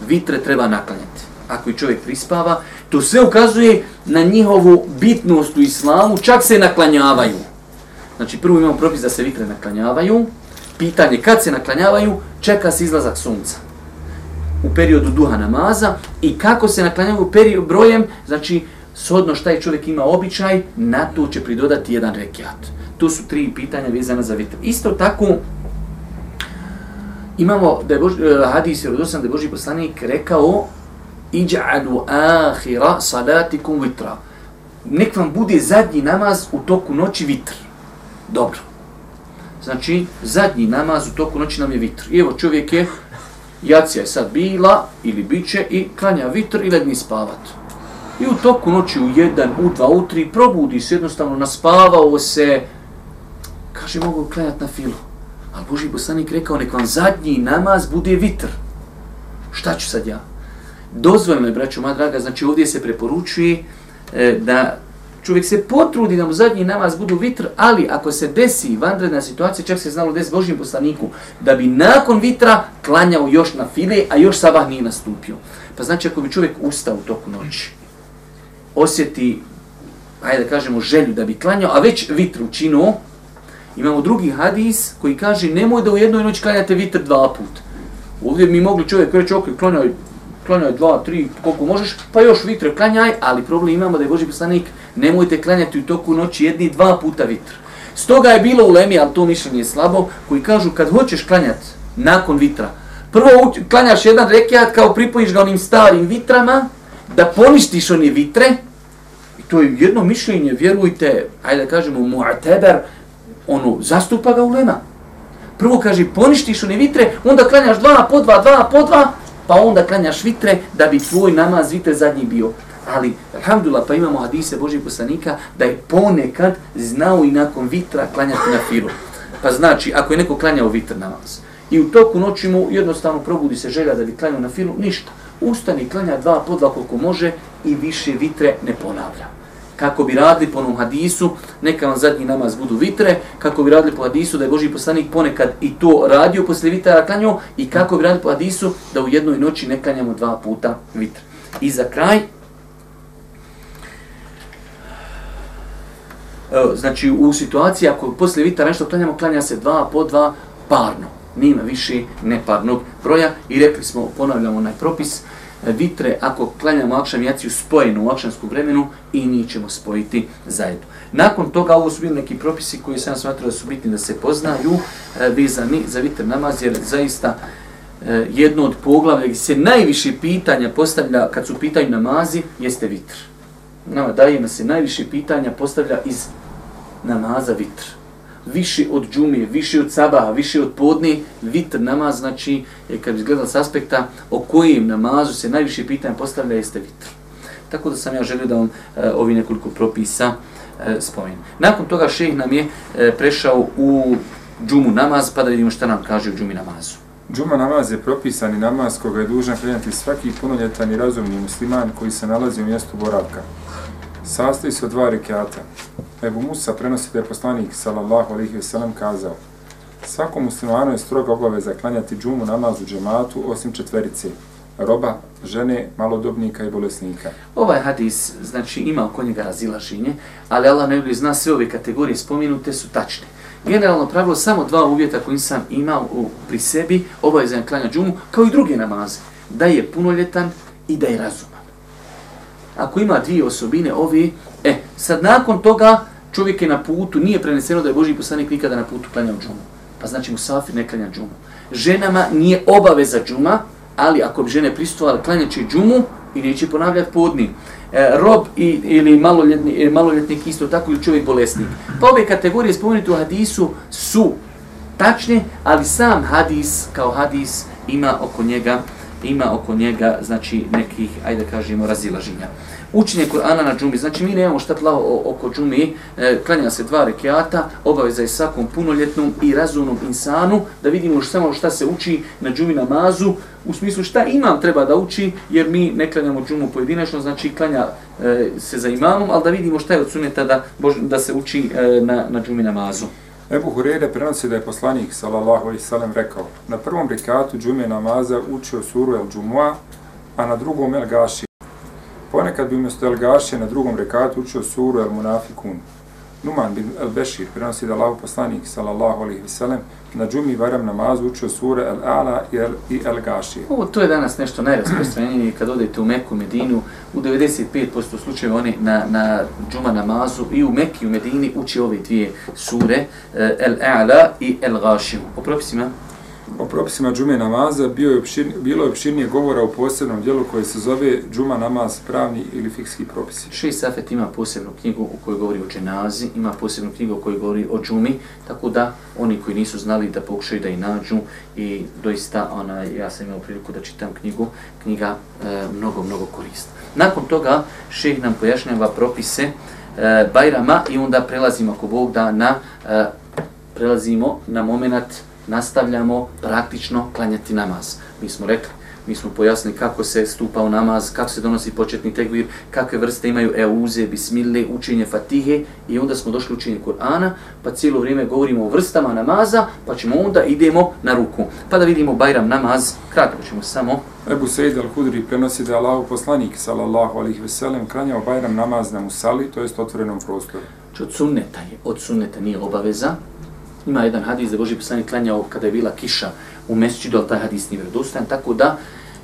vitre treba naklanjati. Ako i čovjek prispava, to sve ukazuje na njihovu bitnost u islamu, čak se naklanjavaju. Znači, prvo imamo propis da se vitre naklanjavaju, pitanje kad se naklanjavaju, čeka se izlazak sunca u periodu duha namaza i kako se naklanjaju period brojem, znači shodno šta je čovjek ima običaj, na to će pridodati jedan rekiat. Tu su tri pitanja vezana za vitr. Isto tako, imamo da je Bož, eh, hadis hadis, rodosan da je Boži poslanik rekao iđa'alu ahira salatikum vitra. Nek vam bude zadnji namaz u toku noći vitr. Dobro. Znači, zadnji namaz u toku noći nam je vitr. I evo čovjek je, jacija je sad bila ili biće i klanja vitr i ledni spavat. I u toku noći u jedan, u dva, u tri, probudi se jednostavno, naspavao se, kaže, mogu klanjati na filu. Ali Boži poslanik rekao, nek vam zadnji namaz bude vitr. Šta ću sad ja? Dozvoljno je, braćo moja draga, znači ovdje se preporučuje e, da čovjek se potrudi da mu zadnji namaz budu vitr, ali ako se desi vanredna situacija, čak se znalo desi Božim poslaniku, da bi nakon vitra klanjao još na file, a još sabah nije nastupio. Pa znači ako bi čovjek ustao u toku noći, osjeti, ajde da kažemo, želju da bi klanjao, a već vitr učinuo, imamo drugi hadis koji kaže nemoj da u jednoj noći klanjate vitr dva put. Ovdje mi mogli čovjek reći, ok, klanjao klanjaj dva, tri, koliko možeš, pa još vitre klanjaj, ali problem imamo da je Boži poslanik, nemojte klanjati u toku noći jedni dva puta vitr. Stoga je bilo u Lemi, ali to mišljenje je slabo, koji kažu kad hoćeš klanjati nakon vitra, prvo klanjaš jedan rekiat kao pripojiš ga onim starim vitrama, da poništiš one vitre, i to je jedno mišljenje, vjerujte, ajde da kažemo, mu'ateber, ono, zastupa ga u lema. Prvo kaže, poništiš one vitre, onda klanjaš dva po dva, dva po dva, pa onda klanjaš vitre da bi tvoj namaz vitre zadnji bio. Ali, alhamdulillah, pa imamo hadise Božih poslanika da je ponekad znao i nakon vitra klanjati na filu. Pa znači, ako je neko klanjao vitr namaz i u toku noći mu jednostavno probudi se želja da bi klanjao na filu, ništa. Ustani, klanja dva podla koliko može i više vitre ne ponavlja kako bi radili po onom hadisu, neka vam zadnji namaz budu vitre, kako bi radili po hadisu da je Boži poslanik ponekad i to radio poslije vitara klanjao i kako bi radili po hadisu da u jednoj noći ne klanjamo dva puta vitre. I za kraj, znači u situaciji ako poslije vitara nešto klanjamo, klanja se dva po dva parno. Nima više neparnog broja i rekli smo, ponavljamo onaj propis, vitre ako klanjamo akšam jaciju spojenu u akšamsku vremenu i njih ćemo spojiti zajedno. Nakon toga ovo su bili neki propisi koji sam smatrao da su bitni da se poznaju e, vezani za vitr namaz jer zaista e, jedno od poglavlja gdje se najviše pitanja postavlja kad su pitanju namazi jeste vitr. Nama daje se najviše pitanja postavlja iz namaza vitr više od džumije, više od sabaha, više od podne, vitr namaz, znači, kad bi gledali s aspekta o kojim namazu se najviše pitanja postavlja, jeste vitr. Tako da sam ja želio da vam eh, e, ovi nekoliko propisa e, spomenem. Nakon toga šeh nam je e, prešao u džumu namaz, pa da vidimo šta nam kaže u džumi namazu. Džuma namaz je propisani namaz koga je dužan krenati svaki punoljetan i razumni musliman koji se nalazi u mjestu boravka. Sastoji se od dva rekiata. Ebu Musa prenosi da je poslanik sallallahu alaihi wasallam kazao Svakom muslimanu je stroga obaveza klanjati džumu namaz u džematu osim četverice roba, žene, malodobnika i bolesnika. Ovaj hadis, znači, ima oko njega razilaženje, ali Allah ne zna sve ove kategorije spominute su tačne. Generalno pravilo samo dva uvjeta koji sam imao u, pri sebi, obavezan klanja džumu, kao i druge namaze, da je punoljetan i da je razuman. Ako ima dvije osobine, ovi, e, sad nakon toga, čovjek je na putu, nije preneseno da je Boži poslanik nikada na putu klanjao džumu. Pa znači mu safir ne klanja džumu. Ženama nije obaveza džuma, ali ako bi žene pristovali, klanjat će džumu i neće ponavljati podni. E, rob i, ili maloljetni, e, maloljetnik isto tako ili čovjek bolesnik. Pa ove kategorije spomenuti u hadisu su tačne, ali sam hadis kao hadis ima oko njega ima oko njega znači nekih ajde kažemo razilaženja učenje Kur'ana na džumi. Znači mi nemamo šta plavo oko džumi, e, klanja se dva rekiata, obaveza je svakom punoljetnom i razumnom insanu da vidimo što samo šta se uči na džumi namazu, u smislu šta imam treba da uči, jer mi ne klanjamo džumu pojedinačno, znači klanja e, se za imamom, ali da vidimo šta je od suneta da, da se uči e, na, na džumi namazu. Ebu Hureyre prenosi da je poslanik sallallahu alaihi sallam rekao na prvom rekatu džume namaza učio suru El Džumua, a na drugom El Gaši. Ponekad bi umjesto El Gaši na drugom rekatu učio suru El Munafikun. Numan bin El Bešir prenosi da Allahu poslanik sallallahu alaihi sellem na džumi varam namazu učio sure El Ala i El, i El Gašije. Ovo to je danas nešto najrasprostranjenije kad odete u Meku, Medinu, u 95% slučajeva oni na, na džuma namazu i u Mekki i u Medini uči ove dvije sure, eh, El-A'la i El-Gashim. Po propisima? O propisima džume namaza bio je opšir, bilo je opširnije govora u posebnom dijelu koje se zove džuma namaz pravni ili fikski propisi. Šest Safet ima posebnu knjigu u kojoj govori o dženazi, ima posebnu knjigu u kojoj govori o džumi, tako da oni koji nisu znali da pokušaju da i nađu i doista ona, ja sam imao priliku da čitam knjigu, knjiga e, mnogo, mnogo korista. Nakon toga šeh nam pojašnjava propise e, Bajrama i onda prelazimo ako Bog da na e, prelazimo na moment nastavljamo praktično klanjati namaz. Mi smo rekli, mi smo pojasnili kako se stupa u namaz, kako se donosi početni tekvir, kakve vrste imaju euze, bismille, učenje fatihe i onda smo došli učenje Kur'ana, pa cijelo vrijeme govorimo o vrstama namaza, pa ćemo onda idemo na ruku. Pa da vidimo Bajram namaz, kratko ćemo samo. Ebu Sejid al-Hudri prenosi da je Allah poslanik, sallallahu alihi veselem, klanjao Bajram namaz na Musali, to jest otvorenom prostoru. Od sunneta je, od sunneta nije obaveza, Ima jedan hadis da Boži poslanik klanjao kada je bila kiša u mesčidu, ali taj hadis nije vjerodostojan, tako da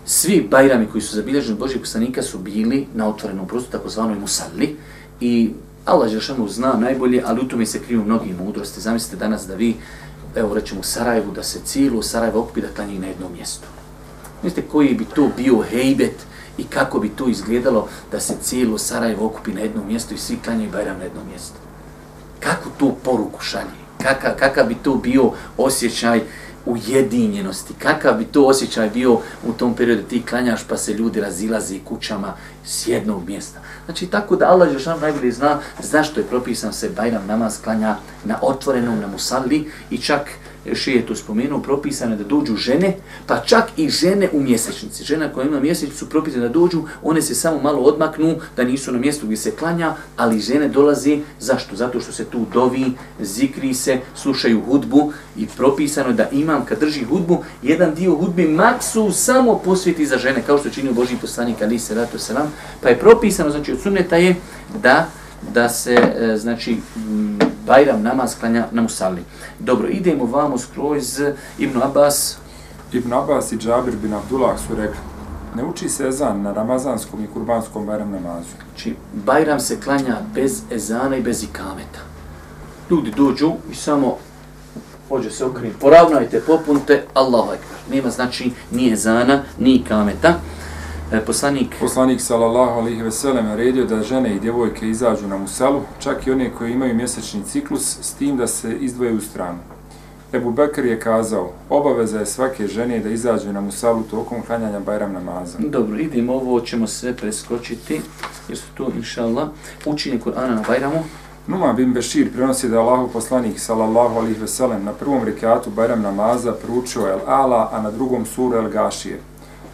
svi bajrami koji su zabilježeni od Božih poslanika su bili na otvorenom prostoru, takozvanoj musalli. I Allah Žešanu zna najbolje, ali u tome se kriju mnogi mudrosti. Zamislite danas da vi, evo rećemo u Sarajevu, da se cijelu Sarajevo okupi da klanje na jednom mjestu. Mislite koji bi to bio hejbet i kako bi to izgledalo da se cijelo Sarajevo okupi na jednom mjestu i svi klanjaju bajram na jednom mjestu. Kako tu poruku šalje? Kakav, kakav bi to bio osjećaj ujedinjenosti, kakav bi to osjećaj bio u tom periodu ti klanjaš pa se ljudi razilaze kućama s jednog mjesta. Znači tako da Allah Žešan najbolje zna zašto je propisan se Bajram namaz klanja na otvorenom na musalli i čak še je to spomenuo, propisano da dođu žene, pa čak i žene u mjesečnici. Žena koja ima mjesečnicu propisane da dođu, one se samo malo odmaknu, da nisu na mjestu gdje se klanja, ali žene dolaze, zašto? Zato što se tu dovi, zikri se, slušaju hudbu i propisano da imam kad drži hudbu, jedan dio hudbe maksu samo posvjeti za žene, kao što čini Boži poslanik Ali se ratu selam, pa je propisano, znači od sunneta je da da se, e, znači, Bajram namaz klanja na Musalli. Dobro, idemo vamo skroz Ibn Abbas. Ibn Abbas i Džabir bin Abdullah su rekli, ne uči se ezan na ramazanskom i kurbanskom Bajram namazu. Znači, Bajram se klanja bez ezana i bez ikameta. Ljudi dođu i samo hođe se okrenuti, poravnajte, popunte, Allahu ekber. Nema znači ni ezana, ni ikameta. E, poslanik... Poslanik sallallahu alaihi ve sellem naredio da žene i djevojke izađu na musalu, čak i one koje imaju mjesečni ciklus, s tim da se izdvoje u stranu. Ebu Bekr je kazao, obaveza je svake žene da izađu na musalu tokom klanjanja Bajram namaza. Dobro, idemo, ovo ćemo sve preskočiti, jer su tu, inša Allah, učinje Kur'ana na Bajramu. Numa bin Bešir prenosi da je Allahu poslanik sallallahu alaihi ve sellem na prvom rekiatu Bajram namaza proučio El Ala, a na drugom suru El Gašije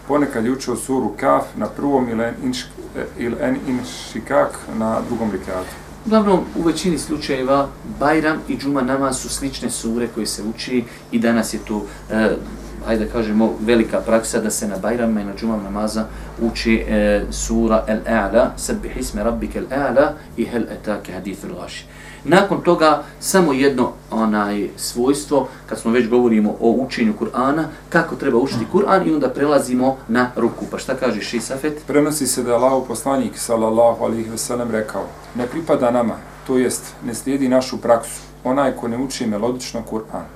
ponekad je učio suru Kaf na prvom ili inš, il en inšikak na drugom rikatu. Uglavnom, u većini slučajeva Bajram i Džuma nama su slične sure koje se uči i danas je tu, e, ajde da kažemo, velika praksa da se na Bajram i na Džuma namaza uči e, sura El-A'la, sebi hisme rabbike El-A'la i hel etake hadithu laši. Nakon toga samo jedno onaj svojstvo, kad smo već govorimo o učenju Kur'ana, kako treba učiti Kur'an i onda prelazimo na ruku. Pa šta kaže Šisafet? Prenosi se da je Allah poslanik sallallahu alihi veselem, rekao, ne pripada nama, to jest ne slijedi našu praksu, onaj ko ne uči melodično Kur'an.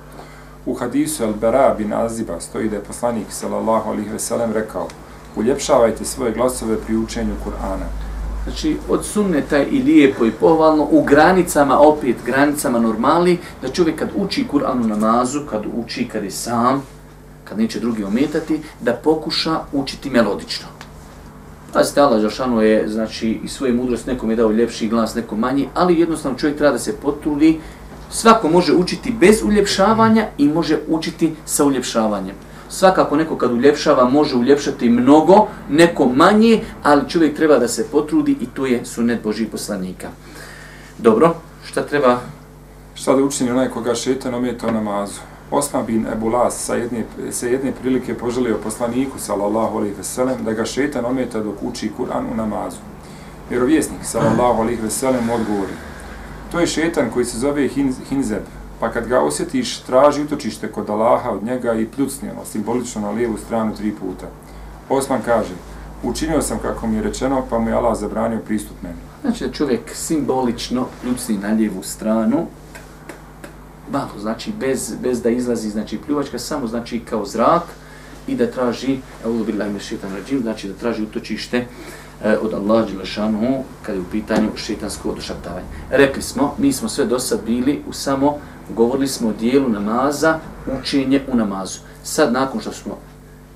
U hadisu Al-Bara bin Aziba stoji da je poslanik sallallahu alaihi ve sellem rekao, uljepšavajte svoje glasove pri učenju Kur'ana. Znači, od sunneta i lijepo i pohvalno, u granicama, opet granicama normali, da čovjek kad uči Kur'an u namazu, kad uči kad je sam, kad neće drugi ometati, da pokuša učiti melodično. Pazite, Allah Žašanu je, znači, i svoje mudrost, nekom je dao ljepši glas, nekom manji, ali jednostavno čovjek treba da se potrudi, svako može učiti bez uljepšavanja i može učiti sa uljepšavanjem svakako neko kad uljepšava može uljepšati mnogo, neko manje, ali čovjek treba da se potrudi i to je sunet Božih poslanika. Dobro, šta treba? Šta da učini onaj koga šetan ometa namazu? Osman bin Ebu Las sa jedne, sa jedne prilike poželio poslaniku, sallallahu alaihi veselem, da ga šetan ometa dok uči Kur'an u namazu. Vjerovjesnik, sallallahu alaihi veselem, odgovori. To je šetan koji se zove Hinzeb, pa kad ga osjetiš, traži utočište kod Allaha od njega i pljucni ono, simbolično na lijevu stranu tri puta. Osman kaže, Učinio sam kako mi je rečeno, pa mu je Allah zabranio pristup meni. Znači da čovjek simbolično pljucni na lijevu stranu, malo, znači bez, bez da izlazi, znači pljuvačka, samo znači kao zrak i da traži, evo bilo bi lajme šetan rađim, znači da traži utočište e, od Allah Đelešanu kada je u pitanju šetansko odošaptavanje. Rekli smo, mi smo sve do sad bili u samo, govorili smo o dijelu namaza, učenje u namazu. Sad nakon što smo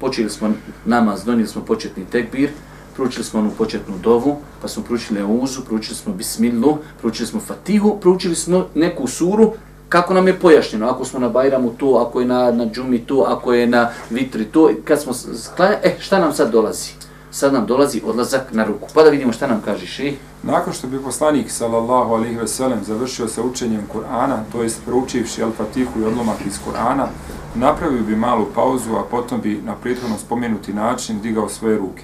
počeli smo namaz, donijeli smo početni tekbir, proučili smo onu početnu dovu, pa smo proučili Euzu, proučili smo Bismillu, proučili smo Fatihu, proučili smo neku suru, kako nam je pojašnjeno, ako smo na Bajramu to, ako je na, na Džumi to, ako je na Vitri to, kad smo sklanjali, e, šta nam sad dolazi? Sad nam dolazi odlazak na ruku. Pa da vidimo šta nam kaže ši. Nakon što bi poslanik sallallahu alejhi ve sellem završio sa učenjem Kur'ana, to jest proučivši Al-Fatihu i odlomak iz Kur'ana, napravio bi malu pauzu, a potom bi na prethodno spomenuti način digao svoje ruke.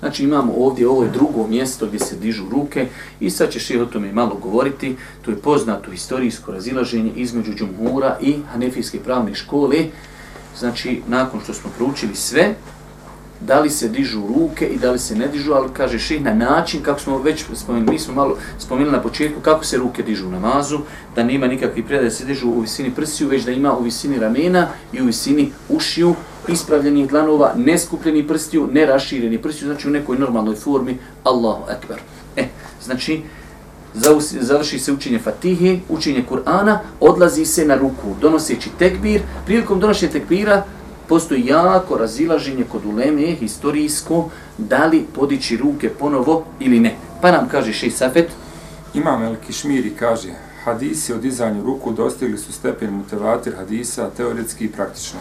Znači imamo ovdje, ovo je drugo mjesto gdje se dižu ruke i sad će ših o tome malo govoriti. To je poznato historijsko razilaženje između Džumhura i Hanefijske pravne škole. Znači, nakon što smo proučili sve, da li se dižu ruke i da li se ne dižu, ali kaže ših na način, kako smo već spomenuli, mi smo malo spomenuli na početku, kako se ruke dižu u namazu, da nema nikakvih predaje da se dižu u visini prsiju, već da ima u visini ramena i u visini ušiju, ispravljenih dlanova, neskupljeni prstiju, nerašireni prstiju, znači u nekoj normalnoj formi, Allahu Ekber. E, znači, završi se učenje Fatihe, učenje Kur'ana, odlazi se na ruku, donoseći tekbir, prilikom donošenja tekbira, postoji jako razilaženje kod uleme, historijsko, da li podići ruke ponovo ili ne. Pa nam kaže Šej Safet. Imam El Kišmiri kaže, hadisi o dizanju ruku dostigli su stepen mutevatir hadisa teoretski i praktično.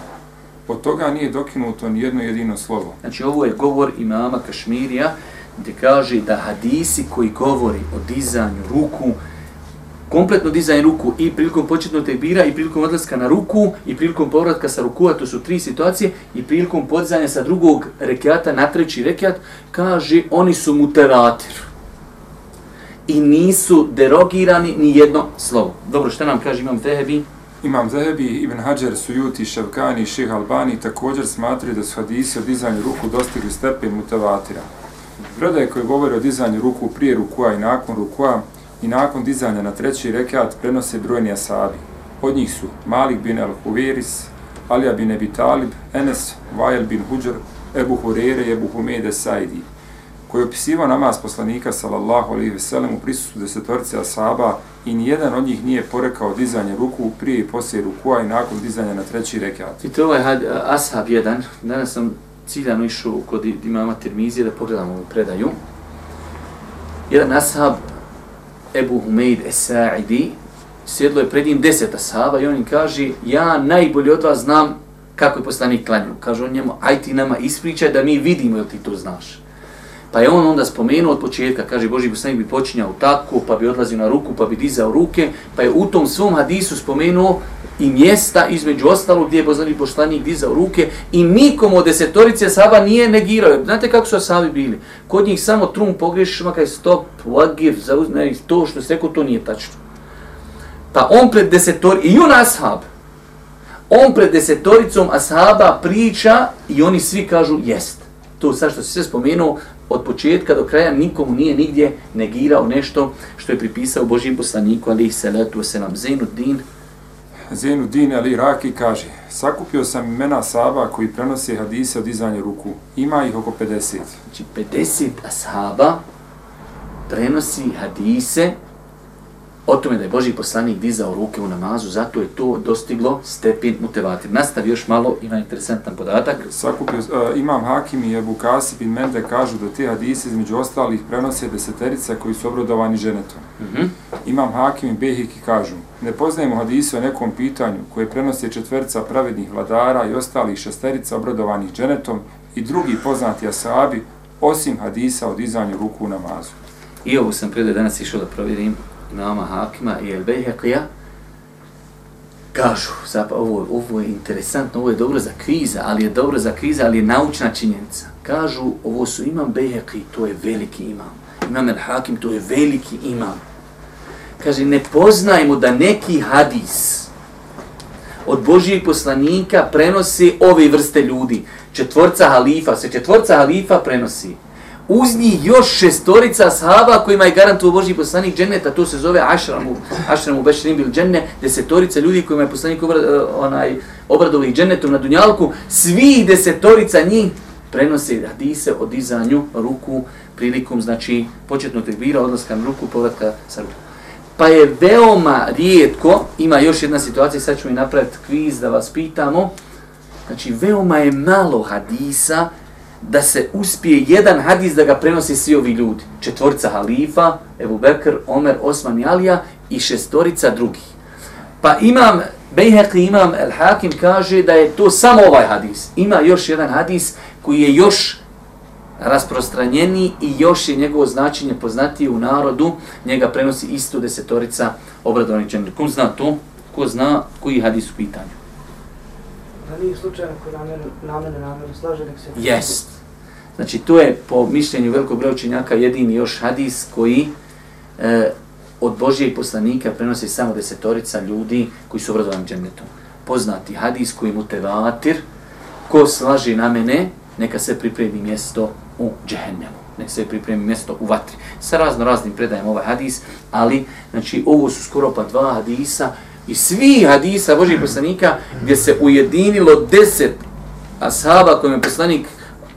Od toga nije dokinuto ni jedno jedino slovo. Znači ovo je govor imama Kašmirija gdje kaže da hadisi koji govori o dizanju ruku kompletno dizanje ruku i prilikom početnog tekbira i prilikom odlaska na ruku i prilikom povratka sa ruku, to su tri situacije, i prilikom podizanja sa drugog rekiata na treći rekiat, kaže oni su mutevatir. I nisu derogirani ni jedno slovo. Dobro, šta nam kaže imam Tehebi? Imam Zehebi, Ibn Hajar, Sujuti, Ševkani i Ših Albani također smatraju da su hadisi o dizanju ruku dostigli stepen mutavatira. Predaje koje govore o dizanju ruku prije rukua i nakon rukua i nakon dizanja na treći rekat prenose brojni asabi. Od njih su Malik bin al-Huveris, Alija bin Ebi Talib, Enes, Vajel bin Huđar, Ebu Hurere i Ebu Humede Saidi, koji opisiva namaz poslanika sallallahu alaihi ve sellem u prisustvu desetorice asaba i nijedan od njih nije porekao dizanje ruku prije i poslije rukua i nakon dizanja na treći rekat. I to ovaj had, ashab jedan, danas sam ciljano išao kod imama Tirmizije da pogledamo ovu predaju. Jedan ashab Ebu Humeid Esaidi, sjedlo je pred njim deset ashaba i on im kaže, ja najbolje od vas znam kako je poslanik klanju. Kaže on njemu, aj ti nama ispričaj da mi vidimo jel ti to znaš. Pa je on onda spomenuo od početka, kaže Boži poslanik bi počinjao tako, pa bi odlazio na ruku, pa bi dizao ruke, pa je u tom svom hadisu spomenuo i mjesta između ostalo gdje je Boži poslanik dizao ruke i nikom od desetorice Saba nije negirao. Znate kako su asabi bili? Kod njih samo trum pogrešiš, makaj stop, wagir, zauzne, to što se rekao, to nije tačno. Pa on pred desetoricom, i on ashab, on pred desetoricom ashaba priča i oni svi kažu jest. To sad što se sve spomenuo, od početka do kraja nikomu nije nigdje negirao nešto što je pripisao Božim poslaniku, ali salatu wasalam, Zainuddin. Zainuddin ali Raki kaže, sakupio sam imena sahaba koji prenose hadise od izvanja ruku. Ima ih oko 50. Znači 50 ashaba prenosi hadise o tome da je Boži poslanik dizao ruke u namazu, zato je to dostiglo stepen mutevatir. Nastavi još malo, ima interesantan podatak. Sakupio, uh, imam Hakim i Ebu Kasib i Mende kažu da te hadise između ostalih prenose deseterica koji su obrodovani ženetom. Mm -hmm. Imam Hakim i Behiki kažu, ne poznajemo hadise o nekom pitanju koje prenose četverca pravednih vladara i ostalih šesterica obrodovanih ženetom i drugi poznati asabi, osim hadisa o dizanju ruku u namazu. I ovo sam prije danas išao da provjerim imama Hakima i El Bejheqija, kažu, zapravo, ovo, ovo je interesantno, ovo je dobro za kviza, ali je dobro za kviza, ali je naučna činjenica. Kažu, ovo su imam Bejheqi, to je veliki imam. Imam El Hakim, to je veliki imam. Kaže, ne poznajmo da neki hadis od Božijeg poslanika prenosi ove vrste ljudi. Četvorca halifa, se četvorca halifa prenosi uz njih još šestorica sahaba kojima je garantuo Boži poslanik dženeta, to se zove Ašramu, Ašramu Bešrim bil dženne, desetorica ljudi kojima je poslanik obrad, e, onaj, onaj, obradovih džennetom na Dunjalku, svi desetorica njih prenose hadise o dizanju ruku prilikom, znači, početnog tekbira, odlaska na ruku, povratka sa ruku. Pa je veoma rijetko, ima još jedna situacija, sad ćemo i napraviti kviz da vas pitamo, znači, veoma je malo hadisa da se uspije jedan hadis da ga prenosi svi ovi ljudi. Četvorca halifa, Ebu Bekr, Omer, Osman i Alija i šestorica drugih. Pa imam, Bejheqi imam, El Hakim kaže da je to samo ovaj hadis. Ima još jedan hadis koji je još rasprostranjeni i još je njegovo značenje poznatije u narodu, njega prenosi isto desetorica obradovanih dženri. Ko zna to? Ko zna koji hadis u pitanju? Da nije slučajno ko namene, namene, namene slaže, nek se... Jest. Znači, to je po mišljenju velikog broja učenjaka jedini još hadis koji e, od Božijeg poslanika prenosi samo desetorica ljudi koji su obrazovani džennetom. Poznati hadis koji mu tevatir, ko slaži na mene, neka se pripremi mjesto u džehennemu. Neka se pripremi mjesto u vatri. Sa razno raznim predajem ovaj hadis, ali znači ovo su skoro pa dva hadisa i svi hadisa Božih poslanika gdje se ujedinilo deset ashaba kojim je poslanik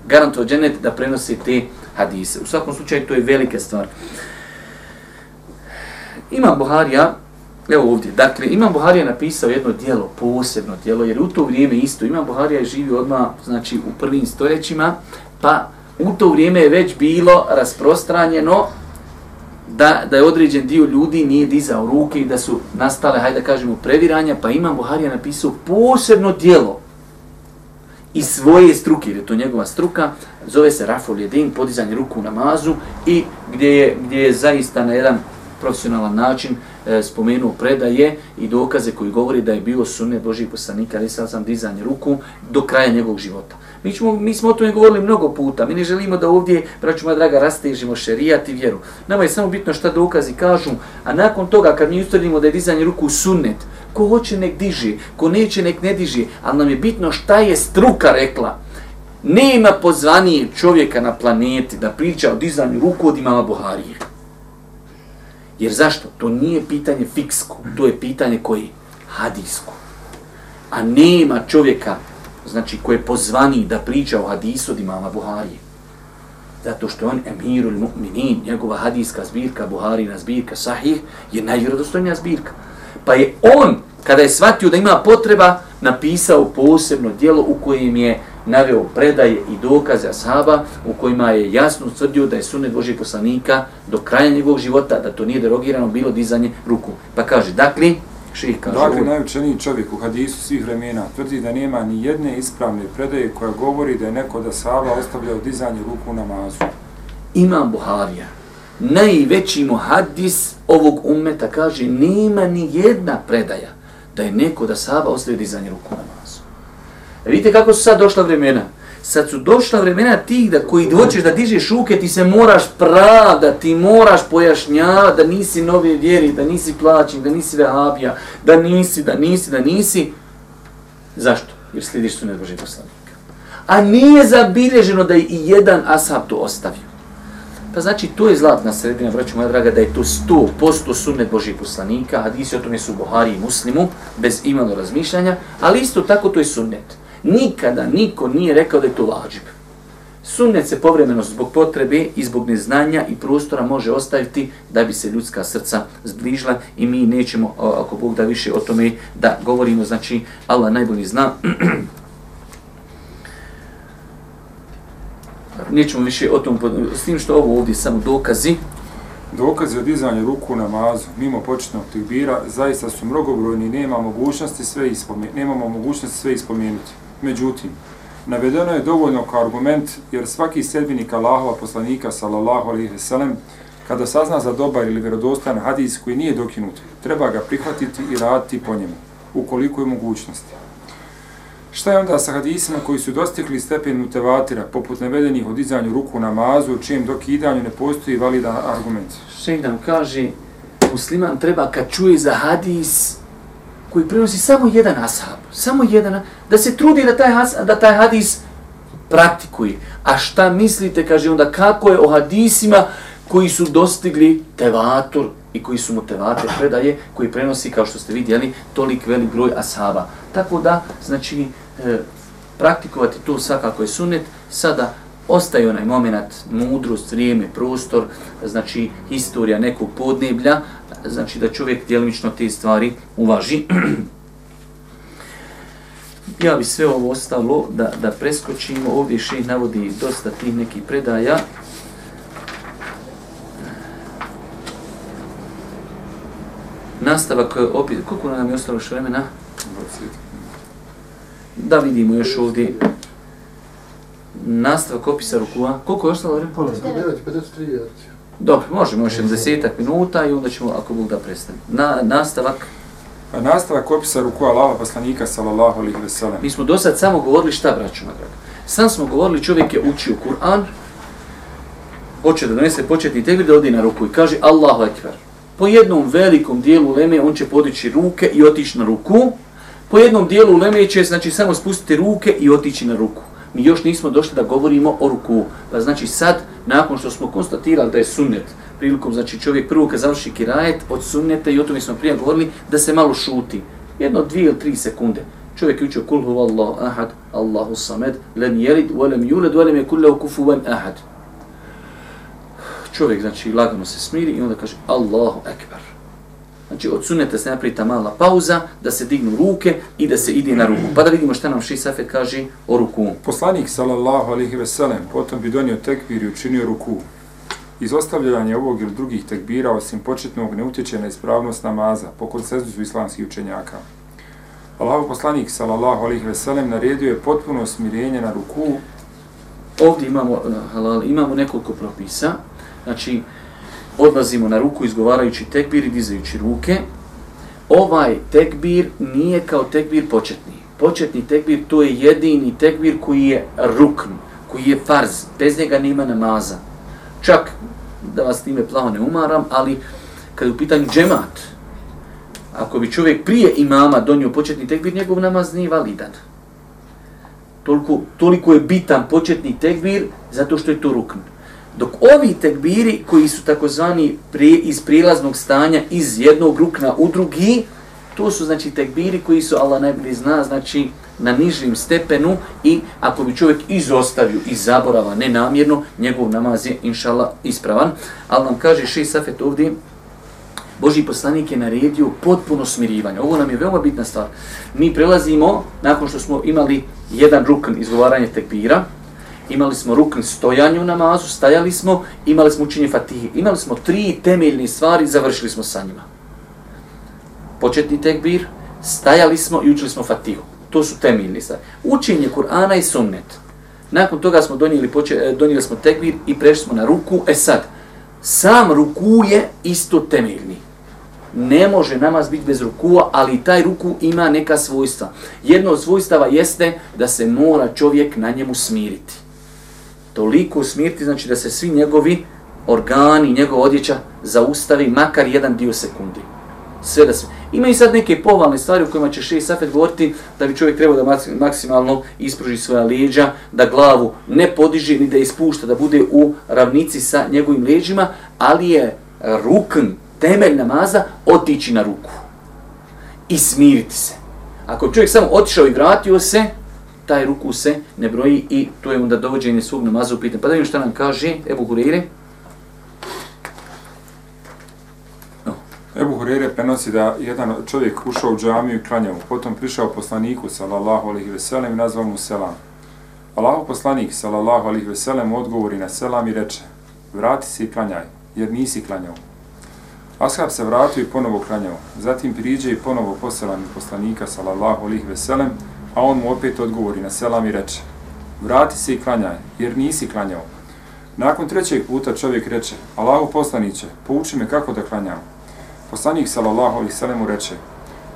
garantuo dženet da prenosi te hadise. U svakom slučaju to je velika stvar. Imam Buharija, evo ovdje, dakle, Imam Buharija napisao jedno dijelo, posebno dijelo, jer u to vrijeme isto, Imam Buharija je živio odmah, znači, u prvim stoljećima, pa u to vrijeme je već bilo rasprostranjeno da, da je određen dio ljudi nije dizao ruke i da su nastale, hajde da kažemo, previranja, pa Imam Buharija napisao posebno dijelo iz svoje struke, jer je to njegova struka, zove se Rafol Jedin, podizanje ruku u namazu i gdje je, gdje je zaista na jedan profesionalan način e, spomenuo predaje i dokaze koji govori da je bio sunne Božih poslanika, ali sad sam dizanje ruku do kraja njegovog života. Mi, ćemo, mi smo o tome govorili mnogo puta. Mi ne želimo da ovdje, braću moja draga, rastežimo šerijat i vjeru. Nama je samo bitno šta dokazi kažu, a nakon toga kad mi ustvrdimo da je dizanje ruku sunnet, ko hoće nek diže, ko neće nek ne diže, ali nam je bitno šta je struka rekla. Nema pozvanije čovjeka na planeti da priča o dizanju ruku od imama Buharije. Jer zašto? To nije pitanje fiksko, to je pitanje koji? Hadisko. A nema čovjeka, znači, koji je pozvani da priča o hadisu od imama Buharije. Zato što on emirul mu'minin, njegova hadijska zbirka, Buharina zbirka, sahih, je najvjerodostojnija zbirka. Pa je on, kada je shvatio da ima potreba, napisao posebno dijelo u kojem je naveo predaje i dokaze ashaba u kojima je jasno utvrdio da je sunnet Božih poslanika do kraja njegovog života, da to nije derogirano bilo dizanje ruku. Pa kaže, dakle, ših kaže... Dakle, najučeniji čovjek u hadisu svih vremena tvrdi da nema ni jedne ispravne predaje koja govori da je neko da sahaba ostavljao dizanje ruku u namazu. Imam Buharija, najveći muhadis ovog ummeta kaže, nema ni jedna predaja da je neko da sahaba ostavio dizanje ruku u namazu. E, vidite kako su sad došla vremena. Sad su došla vremena tih da koji hoćeš da dižeš ruke, ti se moraš pravda, ti moraš pojašnjavati da nisi nove vjeri, da nisi plaćen, da nisi vehabija, da nisi, da nisi, da nisi. Zašto? Jer slidiš sunet Božih poslanika. A nije zabilježeno da je i jedan ashab to ostavio. Pa znači, to je zlatna sredina, vraću moja draga, da je to 100% sunnet Božih poslanika, hadisi o tome su Buhari i Muslimu, bez imano razmišljanja, ali isto tako to je sunnet. Nikada niko nije rekao da je to vađib. Sunnet se povremeno zbog potrebe i zbog neznanja i prostora može ostaviti da bi se ljudska srca zbližila i mi nećemo, ako Bog da više o tome da govorimo, znači Allah najbolji zna. nećemo više o tom, s tim što ovo ovdje samo dokazi. Dokazi o dizanju ruku na mazu, mimo početnog tikbira, zaista su mnogobrojni i nema mogućnosti sve ispomenuti. Nemamo mogućnosti sve ispomenuti. Međutim, navedeno je dovoljno kao argument jer svaki sedminik Allahova poslanika sallallahu alaihi veselem kada sazna za dobar ili vjerodostan hadis koji nije dokinut, treba ga prihvatiti i raditi po njemu, ukoliko je mogućnosti. Šta je onda sa hadisima koji su dostigli stepen mutevatira, poput navedenih od dizanju ruku na mazu, čijem dokidanju ne postoji validan argument? Šejh nam kaže, musliman treba kad čuje za hadis koji prenosi samo jedan ashab, samo jedan, da se trudi da taj, has, da taj hadis praktikuje. A šta mislite, kaže onda, kako je o hadisima koji su dostigli tevatur i koji su mu tevate predaje, koji prenosi, kao što ste vidjeli, tolik velik broj asaba. Tako da, znači, e, praktikovati to svakako je sunet, sada ostaje onaj moment, mudrost, vrijeme, prostor, znači historija nekog podneblja, znači da čovjek djelimično te stvari uvaži. ja bi sve ovo ostalo da, da preskočimo, ovdje še navodi dosta tih nekih predaja. Nastavak, opet, koliko nam je ostalo još vremena? Da vidimo još ovdje nastavak opisa rukua. Koliko je ostalo vremena? 53 Dobro, možemo još 70 minuta i onda ćemo, ako Bog da prestane. Na, nastavak. A nastavak opisa rukua Allaha poslanika sallallahu alaihi ve sellem. Mi smo do sad samo govorili šta, braćo na grad. Sam smo govorili, čovjek je učio Kur'an, hoće da donese početni tekbir da odi na ruku i kaže Allahu ekber. Po jednom velikom dijelu leme on će podići ruke i otići na ruku. Po jednom dijelu leme će znači samo spustiti ruke i otići na ruku mi još nismo došli da govorimo o ruku. Pa znači sad, nakon što smo konstatirali da je sunnet, prilikom, znači čovjek prvo kad završi kirajet od sunneta i o tome smo prije govorili, da se malo šuti. Jedno, dvije ili tri sekunde. Čovjek je učio kul huva Allahu ahad, Allahu samed, len jelid, velem juled, velem je kullahu kufuvan ahad. Čovjek, znači, lagano se smiri i onda kaže Allahu ekber. Znači, od suneta se napravi ta mala pauza, da se dignu ruke i da se ide na ruku. Pa da vidimo šta nam Ši Safet kaže o ruku. Poslanik, sallallahu alihi veselem, potom bi donio tekbir i učinio ruku. Izostavljanje ovog ili drugih tekbira, osim početnog, ne utječe na ispravnost namaza, po konsenzusu islamskih učenjaka. Allahu poslanik, sallallahu alihi veselem, naredio je potpuno smirenje na ruku. Ovdje imamo, halal, imamo nekoliko propisa. Znači, odlazimo na ruku izgovarajući tekbir i dizajući ruke. Ovaj tekbir nije kao tekbir početni. Početni tekbir to je jedini tekbir koji je rukn, koji je farz. Bez njega nema namaza. Čak da vas time plavo ne umaram, ali kad je u pitanju džemat, ako bi čovjek prije imama donio početni tekbir, njegov namaz nije validan. Toliko, toliko je bitan početni tekbir zato što je to rukn. Dok ovi tekbiri koji su takozvani prije, iz prilaznog stanja iz jednog rukna u drugi, to su znači tekbiri koji su Allah najbolji zna, znači na nižim stepenu i ako bi čovjek izostavio iz zaborava nenamjerno, njegov namaz je inšala ispravan. Ali nam kaže še Safet ovdje, Boži poslanik je naredio potpuno smirivanje. Ovo nam je veoma bitna stvar. Mi prelazimo, nakon što smo imali jedan rukn izgovaranje tekbira, imali smo rukn stojanje u namazu, stajali smo, imali smo učenje fatihe. Imali smo tri temeljne stvari, završili smo sa njima. Početni tekbir, stajali smo i učili smo fatihu. To su temeljni stvari. Učenje Kur'ana i sunnet. Nakon toga smo donijeli, poče, e, donijeli smo tekbir i prešli smo na ruku. E sad, sam ruku je isto temeljni. Ne može namaz biti bez rukua, ali taj ruku ima neka svojstva. Jedno od svojstava jeste da se mora čovjek na njemu smiriti toliko smirti, znači da se svi njegovi organi, njegova odjeća zaustavi makar jedan dio sekundi. Sve da se... Ima i sad neke povalne stvari u kojima će Šeji Safet govoriti da bi čovjek trebao da maksimalno ispruži svoja leđa, da glavu ne podiže ni da ispušta, da bude u ravnici sa njegovim leđima, ali je rukn, temelj namaza, otići na ruku i smiriti se. Ako čovjek samo otišao i vratio se, taj ruku se ne broji i to je onda dovođenje svog namaza u pitanje. Pa da vidim šta nam kaže Ebu Hureyre. No. Ebu Hureyre prenosi da jedan čovjek ušao u džamiju i klanjao. Potom prišao poslaniku, sallallahu alihi veselem, i nazvao mu selam. Allahu poslanik, sallallahu alihi veselem, odgovori na selam i reče, vrati se i klanjaj, jer nisi klanjao. Ashab se vratio i ponovo klanjao. Zatim priđe i ponovo poselam poslanika, sallallahu alihi veselem, A on mu opet odgovori na selam i reče, vrati se i klanjaj, jer nisi klanjao. Nakon trećeg puta čovjek reče, Allahu poslaniće, pouči me kako da klanjam. Poslanik sallallahu alaihi sallam reče,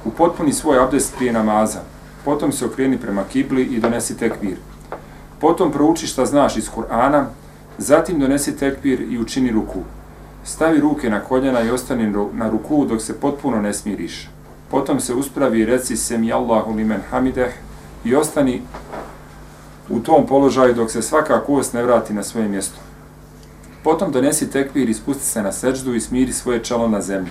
u svoj abdest prije namaza, potom se okreni prema kibli i donesi tekbir. Potom prouči šta znaš iz Kur'ana, zatim donesi tekbir i učini ruku. Stavi ruke na koljena i ostani na ruku dok se potpuno ne smiriš. Potom se uspravi i reci semi Allahu limen hamideh i ostani u tom položaju dok se svaka kost ne vrati na svoje mjesto. Potom donesi tekvir i spusti se na seđdu i smiri svoje čelo na zemlji.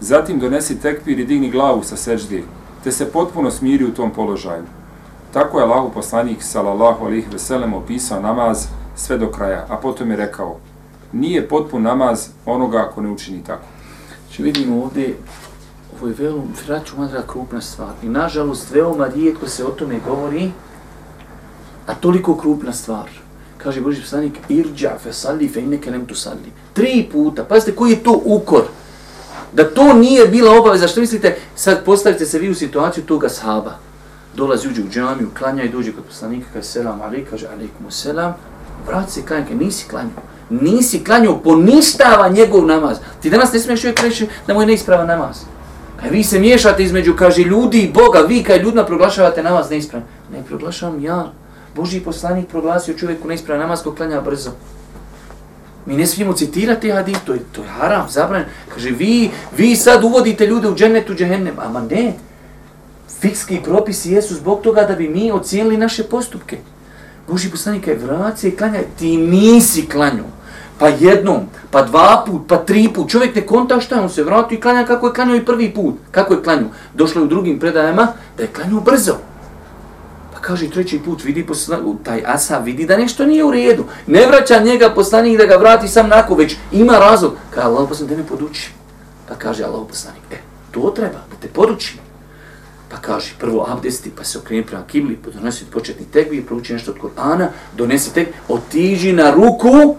Zatim donesi tekvir i digni glavu sa seđde, te se potpuno smiri u tom položaju. Tako je Allahu poslanik sallallahu alejhi ve sellem opisao namaz sve do kraja, a potom je rekao: Nije potpun namaz onoga ako ne učini tako. Znači vidimo ovdje, ovo je veoma, vraću madra, krupna stvar. I nažalost, veoma rijetko se o tome govori, a toliko krupna stvar. Kaže Boži poslanik, irđa fe salli fe ineke nem tu salli. Tri puta, pazite koji je to ukor. Da to nije bila obaveza, što mislite, sad postavite se vi u situaciju toga sahaba. Dolazi, uđe u džamiju, klanja i dođe kod poslanika, kaže selam ali, kaže alaikum selam, vrati se klanja, nisi klanjao. Nisi klanjao, poništava njegov namaz. Ti danas ne smiješ uvijek reći da mu je neispravan namaz. Kaj vi se miješate između, kaže, ljudi i Boga, vi kaj ljudima proglašavate namaz neispravan. Ne proglašavam ja. Boži poslanik proglasio čovjeku neispravan namaz ko klanja brzo. Mi ne smijemo citirati hadith, to je, to je haram, zabranjeno. Kaže, vi, vi sad uvodite ljude u džennetu, džehennem. Ama ne, fikski propisi jesu zbog toga da bi mi ocijenili naše postupke. Boži poslanik je vrat i klanja, ti nisi klanjao. Pa jednom, pa dva put, pa tri put. Čovjek ne konta šta je, on se vrati i klanja kako je klanjao i prvi put. Kako je klanjao? Došlo je u drugim predajama da je klanjao brzo. Pa kaže treći put, vidi posla, taj asa vidi da nešto nije u redu. Ne vraća njega poslanik da ga vrati sam nako, već ima razlog. Kaže Allah poslanik, da me poduči. Pa kaže Allah poslanik, e, to treba, da te poduči. Pa kaže, prvo abdesti, pa se okreni prema kibli, pa donesi početni tekbir, prouči nešto od Korana, donesi tekbir, otiži na ruku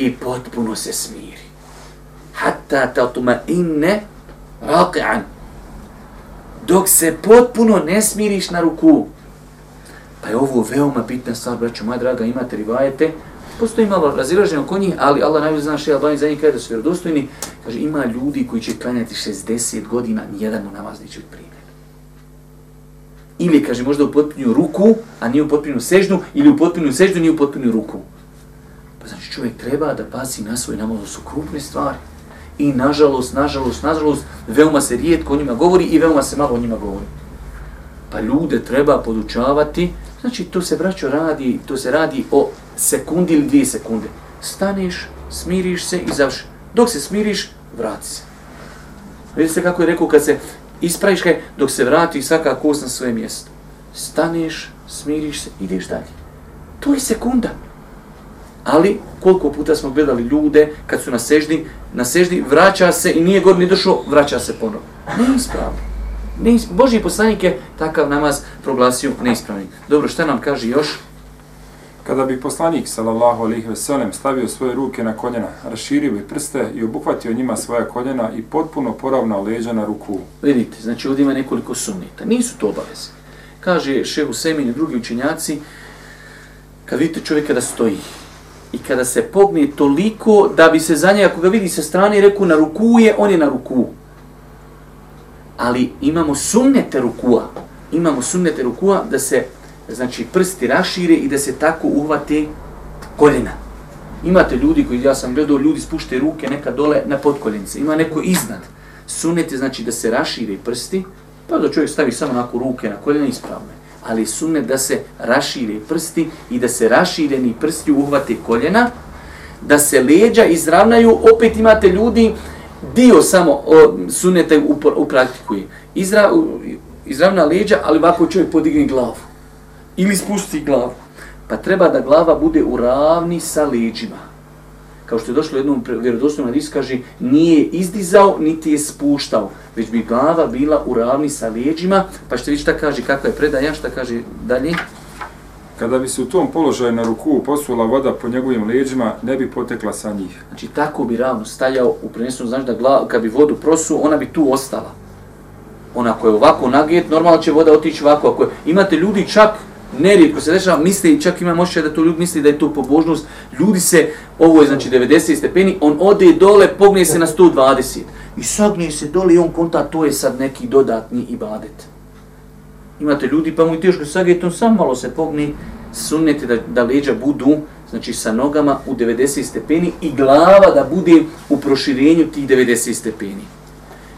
i potpuno se smiri. Hatta ta tuma inne raqi'an. Dok se potpuno ne smiriš na ruku. Pa je ovo veoma bitna stvar, braćo moja draga, imate rivajete, postoji malo razilaženje oko njih, ali Allah najbolje zna še je Albani za njih kada su vjerodostojni, kaže, ima ljudi koji će klanjati 60 godina, nijedan mu namaz neće biti primjer ili kaže možda u potpunju ruku, a nije u potpunju sežnu, ili u potpunju sežnu, nije u potpunju ruku. Pa znači čovjek treba da pasi na svoj namaz, su krupne stvari. I nažalost, nažalost, nažalost, veoma se rijetko o njima govori i veoma se malo o njima govori. Pa ljude treba podučavati, znači to se braćo radi, to se radi o sekundi ili dvije sekunde. Staneš, smiriš se i završi. Dok se smiriš, vrati se. Vidite se kako je rekao kad se ispraviš kaj, dok se vrati svaka kost na svoje mjesto. Staneš, smiriš se, ideš dalje. To je sekunda. Ali koliko puta smo gledali ljude kad su na seždi, na seždi vraća se i nije god ni došao, vraća se ponovo. Neispravno. Neis, Boži poslanik je takav namaz proglasio neispravni. Dobro, šta nam kaže još? Kada bi poslanik sallallahu alejhi ve sellem stavio svoje ruke na koljena, raširio bi prste i obuhvatio njima svoja koljena i potpuno poravnao leđa na ruku. Vidite, znači ovdje ima nekoliko sunnita. Nisu to obaveze. Kaže šehu Semin i drugi učenjaci, kad vidite čovjeka da stoji i kada se pogne toliko da bi se za njega, ako ga vidi sa strane, reku na ruku je, on je na ruku. Ali imamo sunnete rukua. Imamo sunnete rukua da se znači prsti rašire i da se tako uhvate koljena. Imate ljudi koji, ja sam gledao, ljudi spušte ruke neka dole na podkoljenice. Ima neko iznad. Sunete znači da se rašire prsti, pa da čovjek stavi samo onako ruke na koljena ispravne. Ali sunne da se rašire prsti i da se rašireni prsti uhvate koljena, da se leđa izravnaju, opet imate ljudi, dio samo o, sunete u. Izra, izravna leđa, ali ovako čovjek podigne glavu ili spusti glavu. Pa treba da glava bude u ravni sa leđima. Kao što je došlo jednom vjerodostojnom hadis, kaže, nije izdizao, niti je spuštao, već bi glava bila u ravni sa leđima. Pa što vidjeti šta kaže, kakva je predaja, šta kaže dalje? Kada bi se u tom položaju na ruku posula voda po njegovim leđima, ne bi potekla sa njih. Znači, tako bi ravno stajao u prenesu, znači da glava, kad bi vodu prosu, ona bi tu ostala. Ona koja je ovako nagijet, normalno će voda otići ovako. Ako je, imate ljudi čak, nerijetko se dešava, misli i čak ima moće da to ljudi misli da je to pobožnost. Ljudi se, ovo je znači 90 stepeni, on ode dole, pogne se na 120. I sagne se dole i on konta, to je sad neki dodatni ibadet. Imate ljudi, pa mu i teško sagne, on sam malo se pogne, sunnete da, da leđa budu, znači sa nogama u 90 stepeni i glava da bude u proširenju tih 90 stepeni.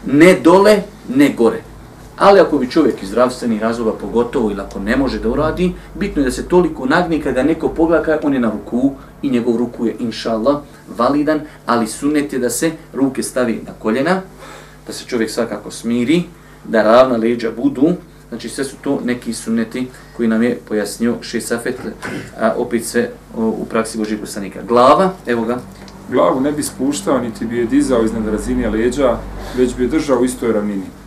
Ne dole, ne gore. Ali ako bi čovjek iz zdravstvenih razloga pogotovo ili ako ne može da uradi, bitno je da se toliko nagni kada neko pogleda kada on je na ruku i njegov ruku je inšallah validan, ali sunet je da se ruke stavi na koljena, da se čovjek svakako smiri, da ravna leđa budu, znači sve su to neki suneti koji nam je pojasnio Šesafet, a opet sve u praksi Božih poslanika. Glava, evo ga. Glavu ne bi spuštao, niti bi je dizao iznad razine leđa, već bi je držao u istoj ravnini.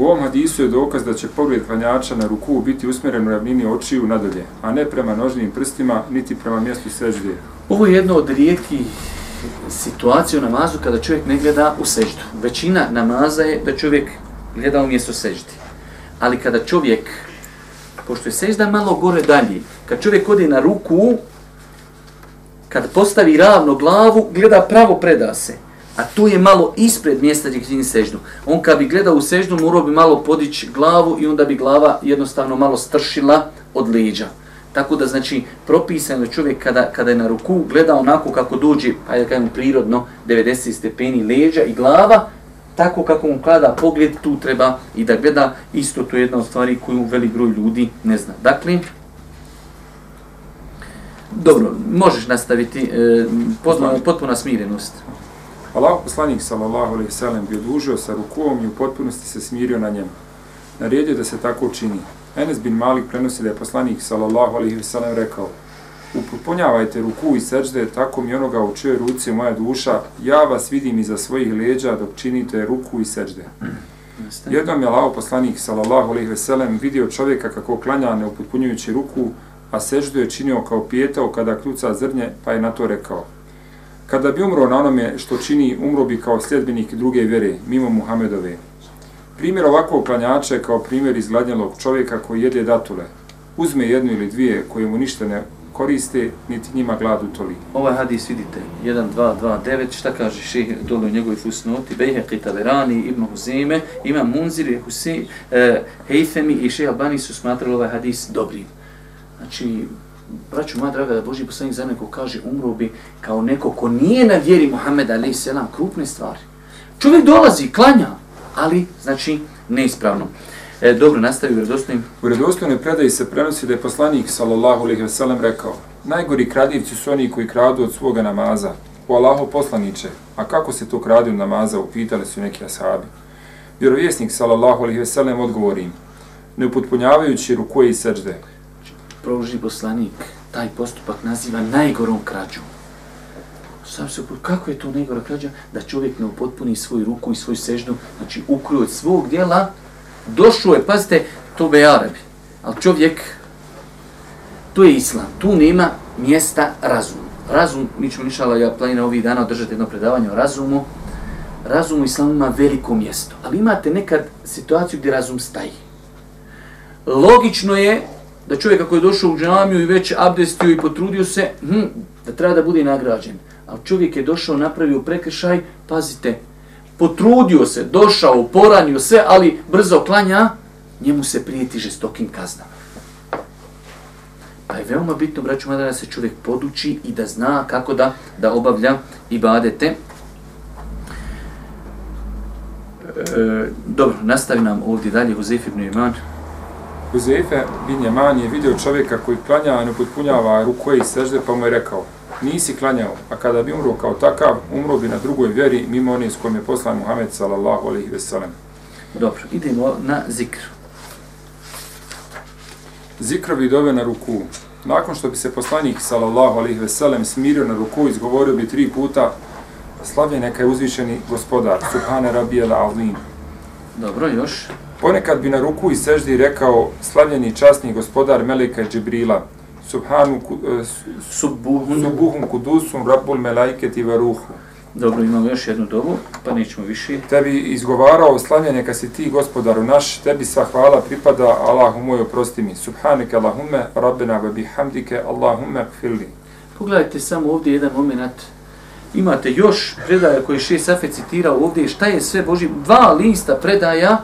U ovom hadisu je dokaz da će pogled klanjača na ruku biti usmjeren u ravnini očiju nadalje, a ne prema nožnim prstima, niti prema mjestu sežde. Ovo je jedno od rijetkih situacija u namazu kada čovjek ne gleda u seždu. Većina namaza je da čovjek gleda u mjesto seždi. Ali kada čovjek, pošto je sežda malo gore dalje, kad čovjek ode na ruku, kad postavi ravno glavu, gleda pravo preda se. A tu je malo ispred mjesta gdje čini seždu. On kad bi gledao u seždu, morao bi malo podići glavu i onda bi glava jednostavno malo stršila od leđa. Tako da znači propisano čovjek kada, kada je na ruku gleda onako kako dođe, ajde kažemo prirodno, 90 stepeni leđa i glava, tako kako mu klada pogled, tu treba i da gleda. Isto to je jedna od stvari koju velik broj ljudi ne zna. Dakle, dobro, možeš nastaviti e, potpuna, potpuna smirenost. Allah poslanik sallallahu alejhi ve sellem bi odužio sa rukom i u potpunosti se smirio na njemu. Naredio da se tako čini. Enes bin Malik prenosi da je poslanik sallallahu alejhi ve sellem rekao: Upotpunjavajte ruku i sećde tako mi onoga u čijoj ruci moja duša, ja vas vidim iza svojih leđa dok činite ruku i sećde. Jednom je Allah poslanik sallallahu alejhi ve sellem vidio čovjeka kako klanja ne upotpunjujući ruku, a sećdu je činio kao pijetao kada kljuca zrnje, pa je na to rekao: Kada bi umro na onome što čini, umro bi kao sljedbenik druge vere, mimo Muhamedove. Primjer ovakvog klanjača je kao primjer izgladnjelog čovjeka koji jede datule. Uzme jednu ili dvije koje mu ništa ne koriste, niti njima gladu toli. Ovaj hadis vidite, 1, 2, 2, 9, šta kaže ših dole u njegovoj fusnoti, Bejhe Qitaverani, Ibn Huzeme, ima Munzir, Hussein, e, eh, Heifemi i ših Albani su smatrali ovaj hadis dobrim. Znači, braću moja draga, da Boži poslanik za neko kaže umro bi kao neko ko nije na vjeri Muhammeda ali selam, krupne stvari. Čovjek dolazi, klanja, ali, znači, neispravno. E, dobro, nastavi u redostojnim. U redostojnoj predaji se prenosi da je poslanik, sallallahu alaihi sellem rekao Najgori kradivci su oni koji kradu od svoga namaza. Po Allahu poslaniče, a kako se to kradi od namaza, upitali su neki ashabi. Vjerovjesnik, sallallahu alaihi sellem odgovori im, ne upotpunjavajući rukuje i srđde, prouži poslanik taj postupak naziva najgorom krađom. Sam se kako je to najgora krađa? Da čovjek ne upotpuni svoju ruku i svoju sežnu, znači ukrio od svog dijela, došao je, pazite, to be Arabi. Ali čovjek, to je islam, tu nema mjesta razumu. Razum, mi ćemo nišala, ja planiram ovih dana održati jedno predavanje o razumu. Razum u islamu ima veliko mjesto, ali imate nekad situaciju gdje razum staji. Logično je da čovjek ako je došao u džamiju i već abdestio i potrudio se, hm, da treba da bude nagrađen. Ali čovjek je došao, napravio prekršaj, pazite, potrudio se, došao, poranio sve, ali brzo klanja, njemu se prijeti žestokim kaznama. Pa je veoma bitno, braću mada, da se čovjek poduči i da zna kako da da obavlja i badete. E, dobro, nastavi nam ovdje dalje Huzef ibn Iman. Huzefe bin Jaman je vidio čovjeka koji klanja, a ne potpunjava rukoje i sežde, pa mu je rekao, nisi klanjao, a kada bi umro kao takav, umro bi na drugoj vjeri, mimo onih s kojim je poslan Muhammed sallallahu alaihi ve sellem. Dobro, idemo na zikr. Zikrovi dove na ruku. Nakon što bi se poslanik sallallahu alaihi ve sellem smirio na ruku, izgovorio bi tri puta, slavljen neka je uzvišeni gospodar, subhane rabijel azim. Dobro, još. Ponekad bi na ruku i seždi rekao slavljeni časni gospodar Meleka Džibrila, Subhanu Subuhun. Subuhun kudusum rabbul melaiketi varuhu. Dobro, imamo još jednu dobu, pa nećemo više. Tebi izgovarao slavljen neka si ti gospodaru naš, tebi sva hvala pripada, Allahu moj oprosti mi. Subhaneke Allahumme, rabbena wa bihamdike, Allahumme kfirli. Pogledajte samo ovdje jedan moment. Imate još predaja koji še Safe citirao ovdje. Šta je sve Boži? Dva lista predaja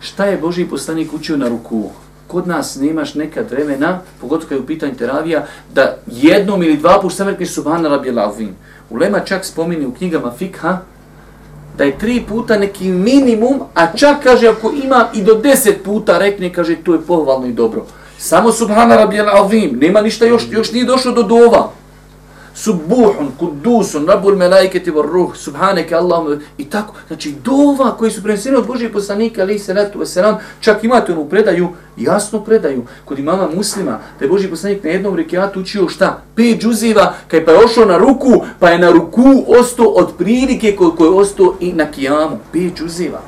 šta je Boži poslanik učio na ruku. Kod nas nemaš nekad vremena, pogotovo kad je u pitanju teravija, da jednom ili dva puta sam rekli subhana rabi Lavin. Ulema čak spomini u knjigama fikha da je tri puta neki minimum, a čak kaže ako ima i do deset puta rekne, kaže to je pohvalno i dobro. Samo subhana rabijel azim, nema ništa još, još nije došlo do dova. Subuhun, kudusun, rabul melaiketi var ruh, subhaneke Allahum, i tako. Znači, dova koji su prenesene od Božije poslanika, ali se ratu veselam, čak imate onu predaju, jasno predaju, kod imama muslima, da je Božji poslanik na jednom rekiatu učio šta? Pet džuziva, kaj pa je ošao na ruku, pa je na ruku ostao od prilike koliko je ostao i na kijamu. Pet džuziva.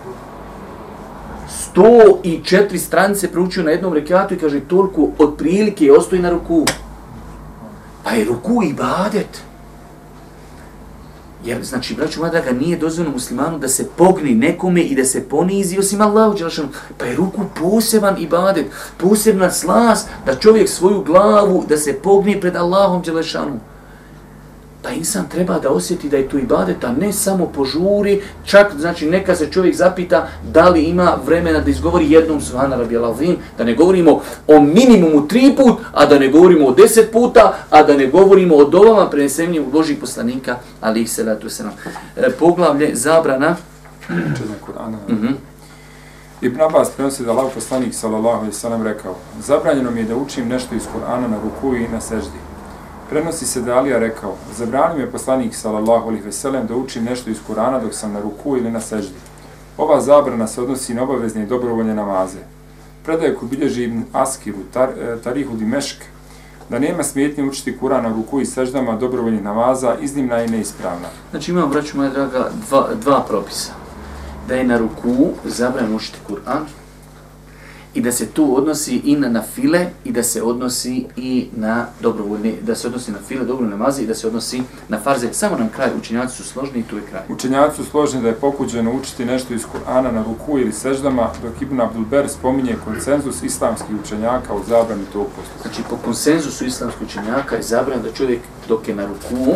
Sto i četiri stranice proučio na jednom rekiatu i kaže toliko od prilike je ostao i na ruku. Pa je ruku i badet. Jer, znači, braću moja draga, nije dozvoljeno muslimanu da se pogni nekome i da se ponizi osim Allahu Đelešanu. Pa je ruku poseban ibadet, posebna slas da čovjek svoju glavu, da se pogni pred Allahom Đelešanu da insan treba da osjeti da je tu ibadet, a ne samo požuri, čak znači neka se čovjek zapita da li ima vremena da izgovori jednom subhana rabi alavim, da ne govorimo o minimumu tri put, a da ne govorimo o deset puta, a da ne govorimo o dovama prenesemnje u Božih poslanika, ali ih se letu se nam. E, poglavlje, zabrana. Učenje Kur'ana. Mm -hmm. Ibn Abbas prenosi da Allah poslanik sallallahu alaihi sallam rekao Zabranjeno mi je da učim nešto iz Kur'ana na ruku i na seždi. Prenosi se da Alija rekao, zabrani me poslanik sallallahu alaihi veselem da učim nešto iz Kurana dok sam na ruku ili na seždi. Ova zabrana se odnosi na obavezne i dobrovoljne namaze. Predaje koju bilježi Ibn Askiru, tar, e, Tarihu Dimešk, da nema smetnje učiti Kurana na ruku i seždama dobrovoljnih namaza, iznimna i neispravna. Znači imamo, braću moja draga, dva, dva propisa. Da je na ruku zabran učiti Kur'an, i da se tu odnosi i na nafile i da se odnosi i na dobrovoljne, da se odnosi na file, dobrovoljne namaze i da se odnosi na farze. Samo nam kraj, učenjaci su složni i tu je kraj. Učenjaci su složni da je pokuđeno učiti nešto iz Kur'ana na ruku ili seždama, dok Ibn Abdulber spominje konsenzus islamskih učenjaka u zabrani tog postupka. Znači, po konsenzusu islamskih učenjaka je zabran da čovjek dok je na ruku,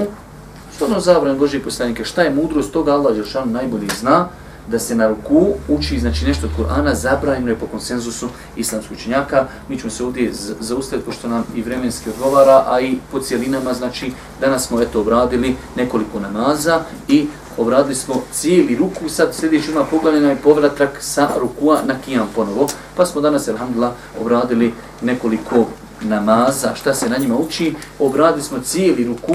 što ono zabran Božije poslanike, šta je mudrost toga Allah Đelšanu najbolji zna, da se na ruku uči znači nešto od Kur'ana zabranjeno je po konsenzusu islamskih učenjaka. Mi ćemo se ovdje zaustaviti pošto nam i vremenski odgovara, a i po cijelinama, znači danas smo eto obradili nekoliko namaza i obradili smo cijeli ruku, sad sljedeći ima poglavljena je povratak sa rukua na kijam ponovo, pa smo danas, alhamdulillah, obradili nekoliko namaza, šta se na njima uči, obradili smo cijeli ruku,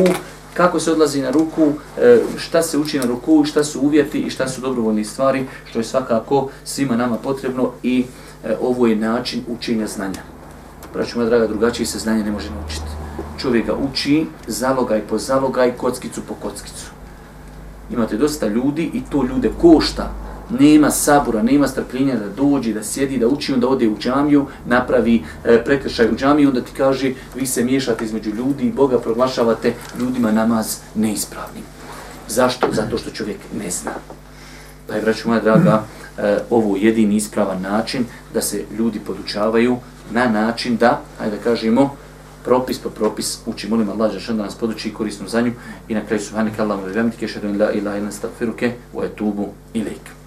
kako se odlazi na ruku, e, šta se uči na ruku, šta su uvjeti i šta su dobrovoljne stvari, što je svakako svima nama potrebno i e, ovo je način učenja znanja. Braću moja draga, drugačije se znanje ne može naučiti. Čovjek ga uči zalogaj po zalogaj, kockicu po kockicu. Imate dosta ljudi i to ljude košta nema sabura, nema strpljenja da dođe, da sjedi, da uči, onda ode u džamiju, napravi e, prekršaj u džamiju, onda ti kaže vi se miješate između ljudi i Boga proglašavate ljudima namaz neispravnim. Zašto? Zato što čovjek ne zna. Pa je, braću moja draga, e, ovo jedini ispravan način da se ljudi podučavaju na način da, ajde da kažemo, propis po propis uči. Molim Allah da nas poduči i korisno za nju. I na kraju subhanak Allahum ve bihamdike, šedun la ilaha illa astaghfiruke wa atubu ilayk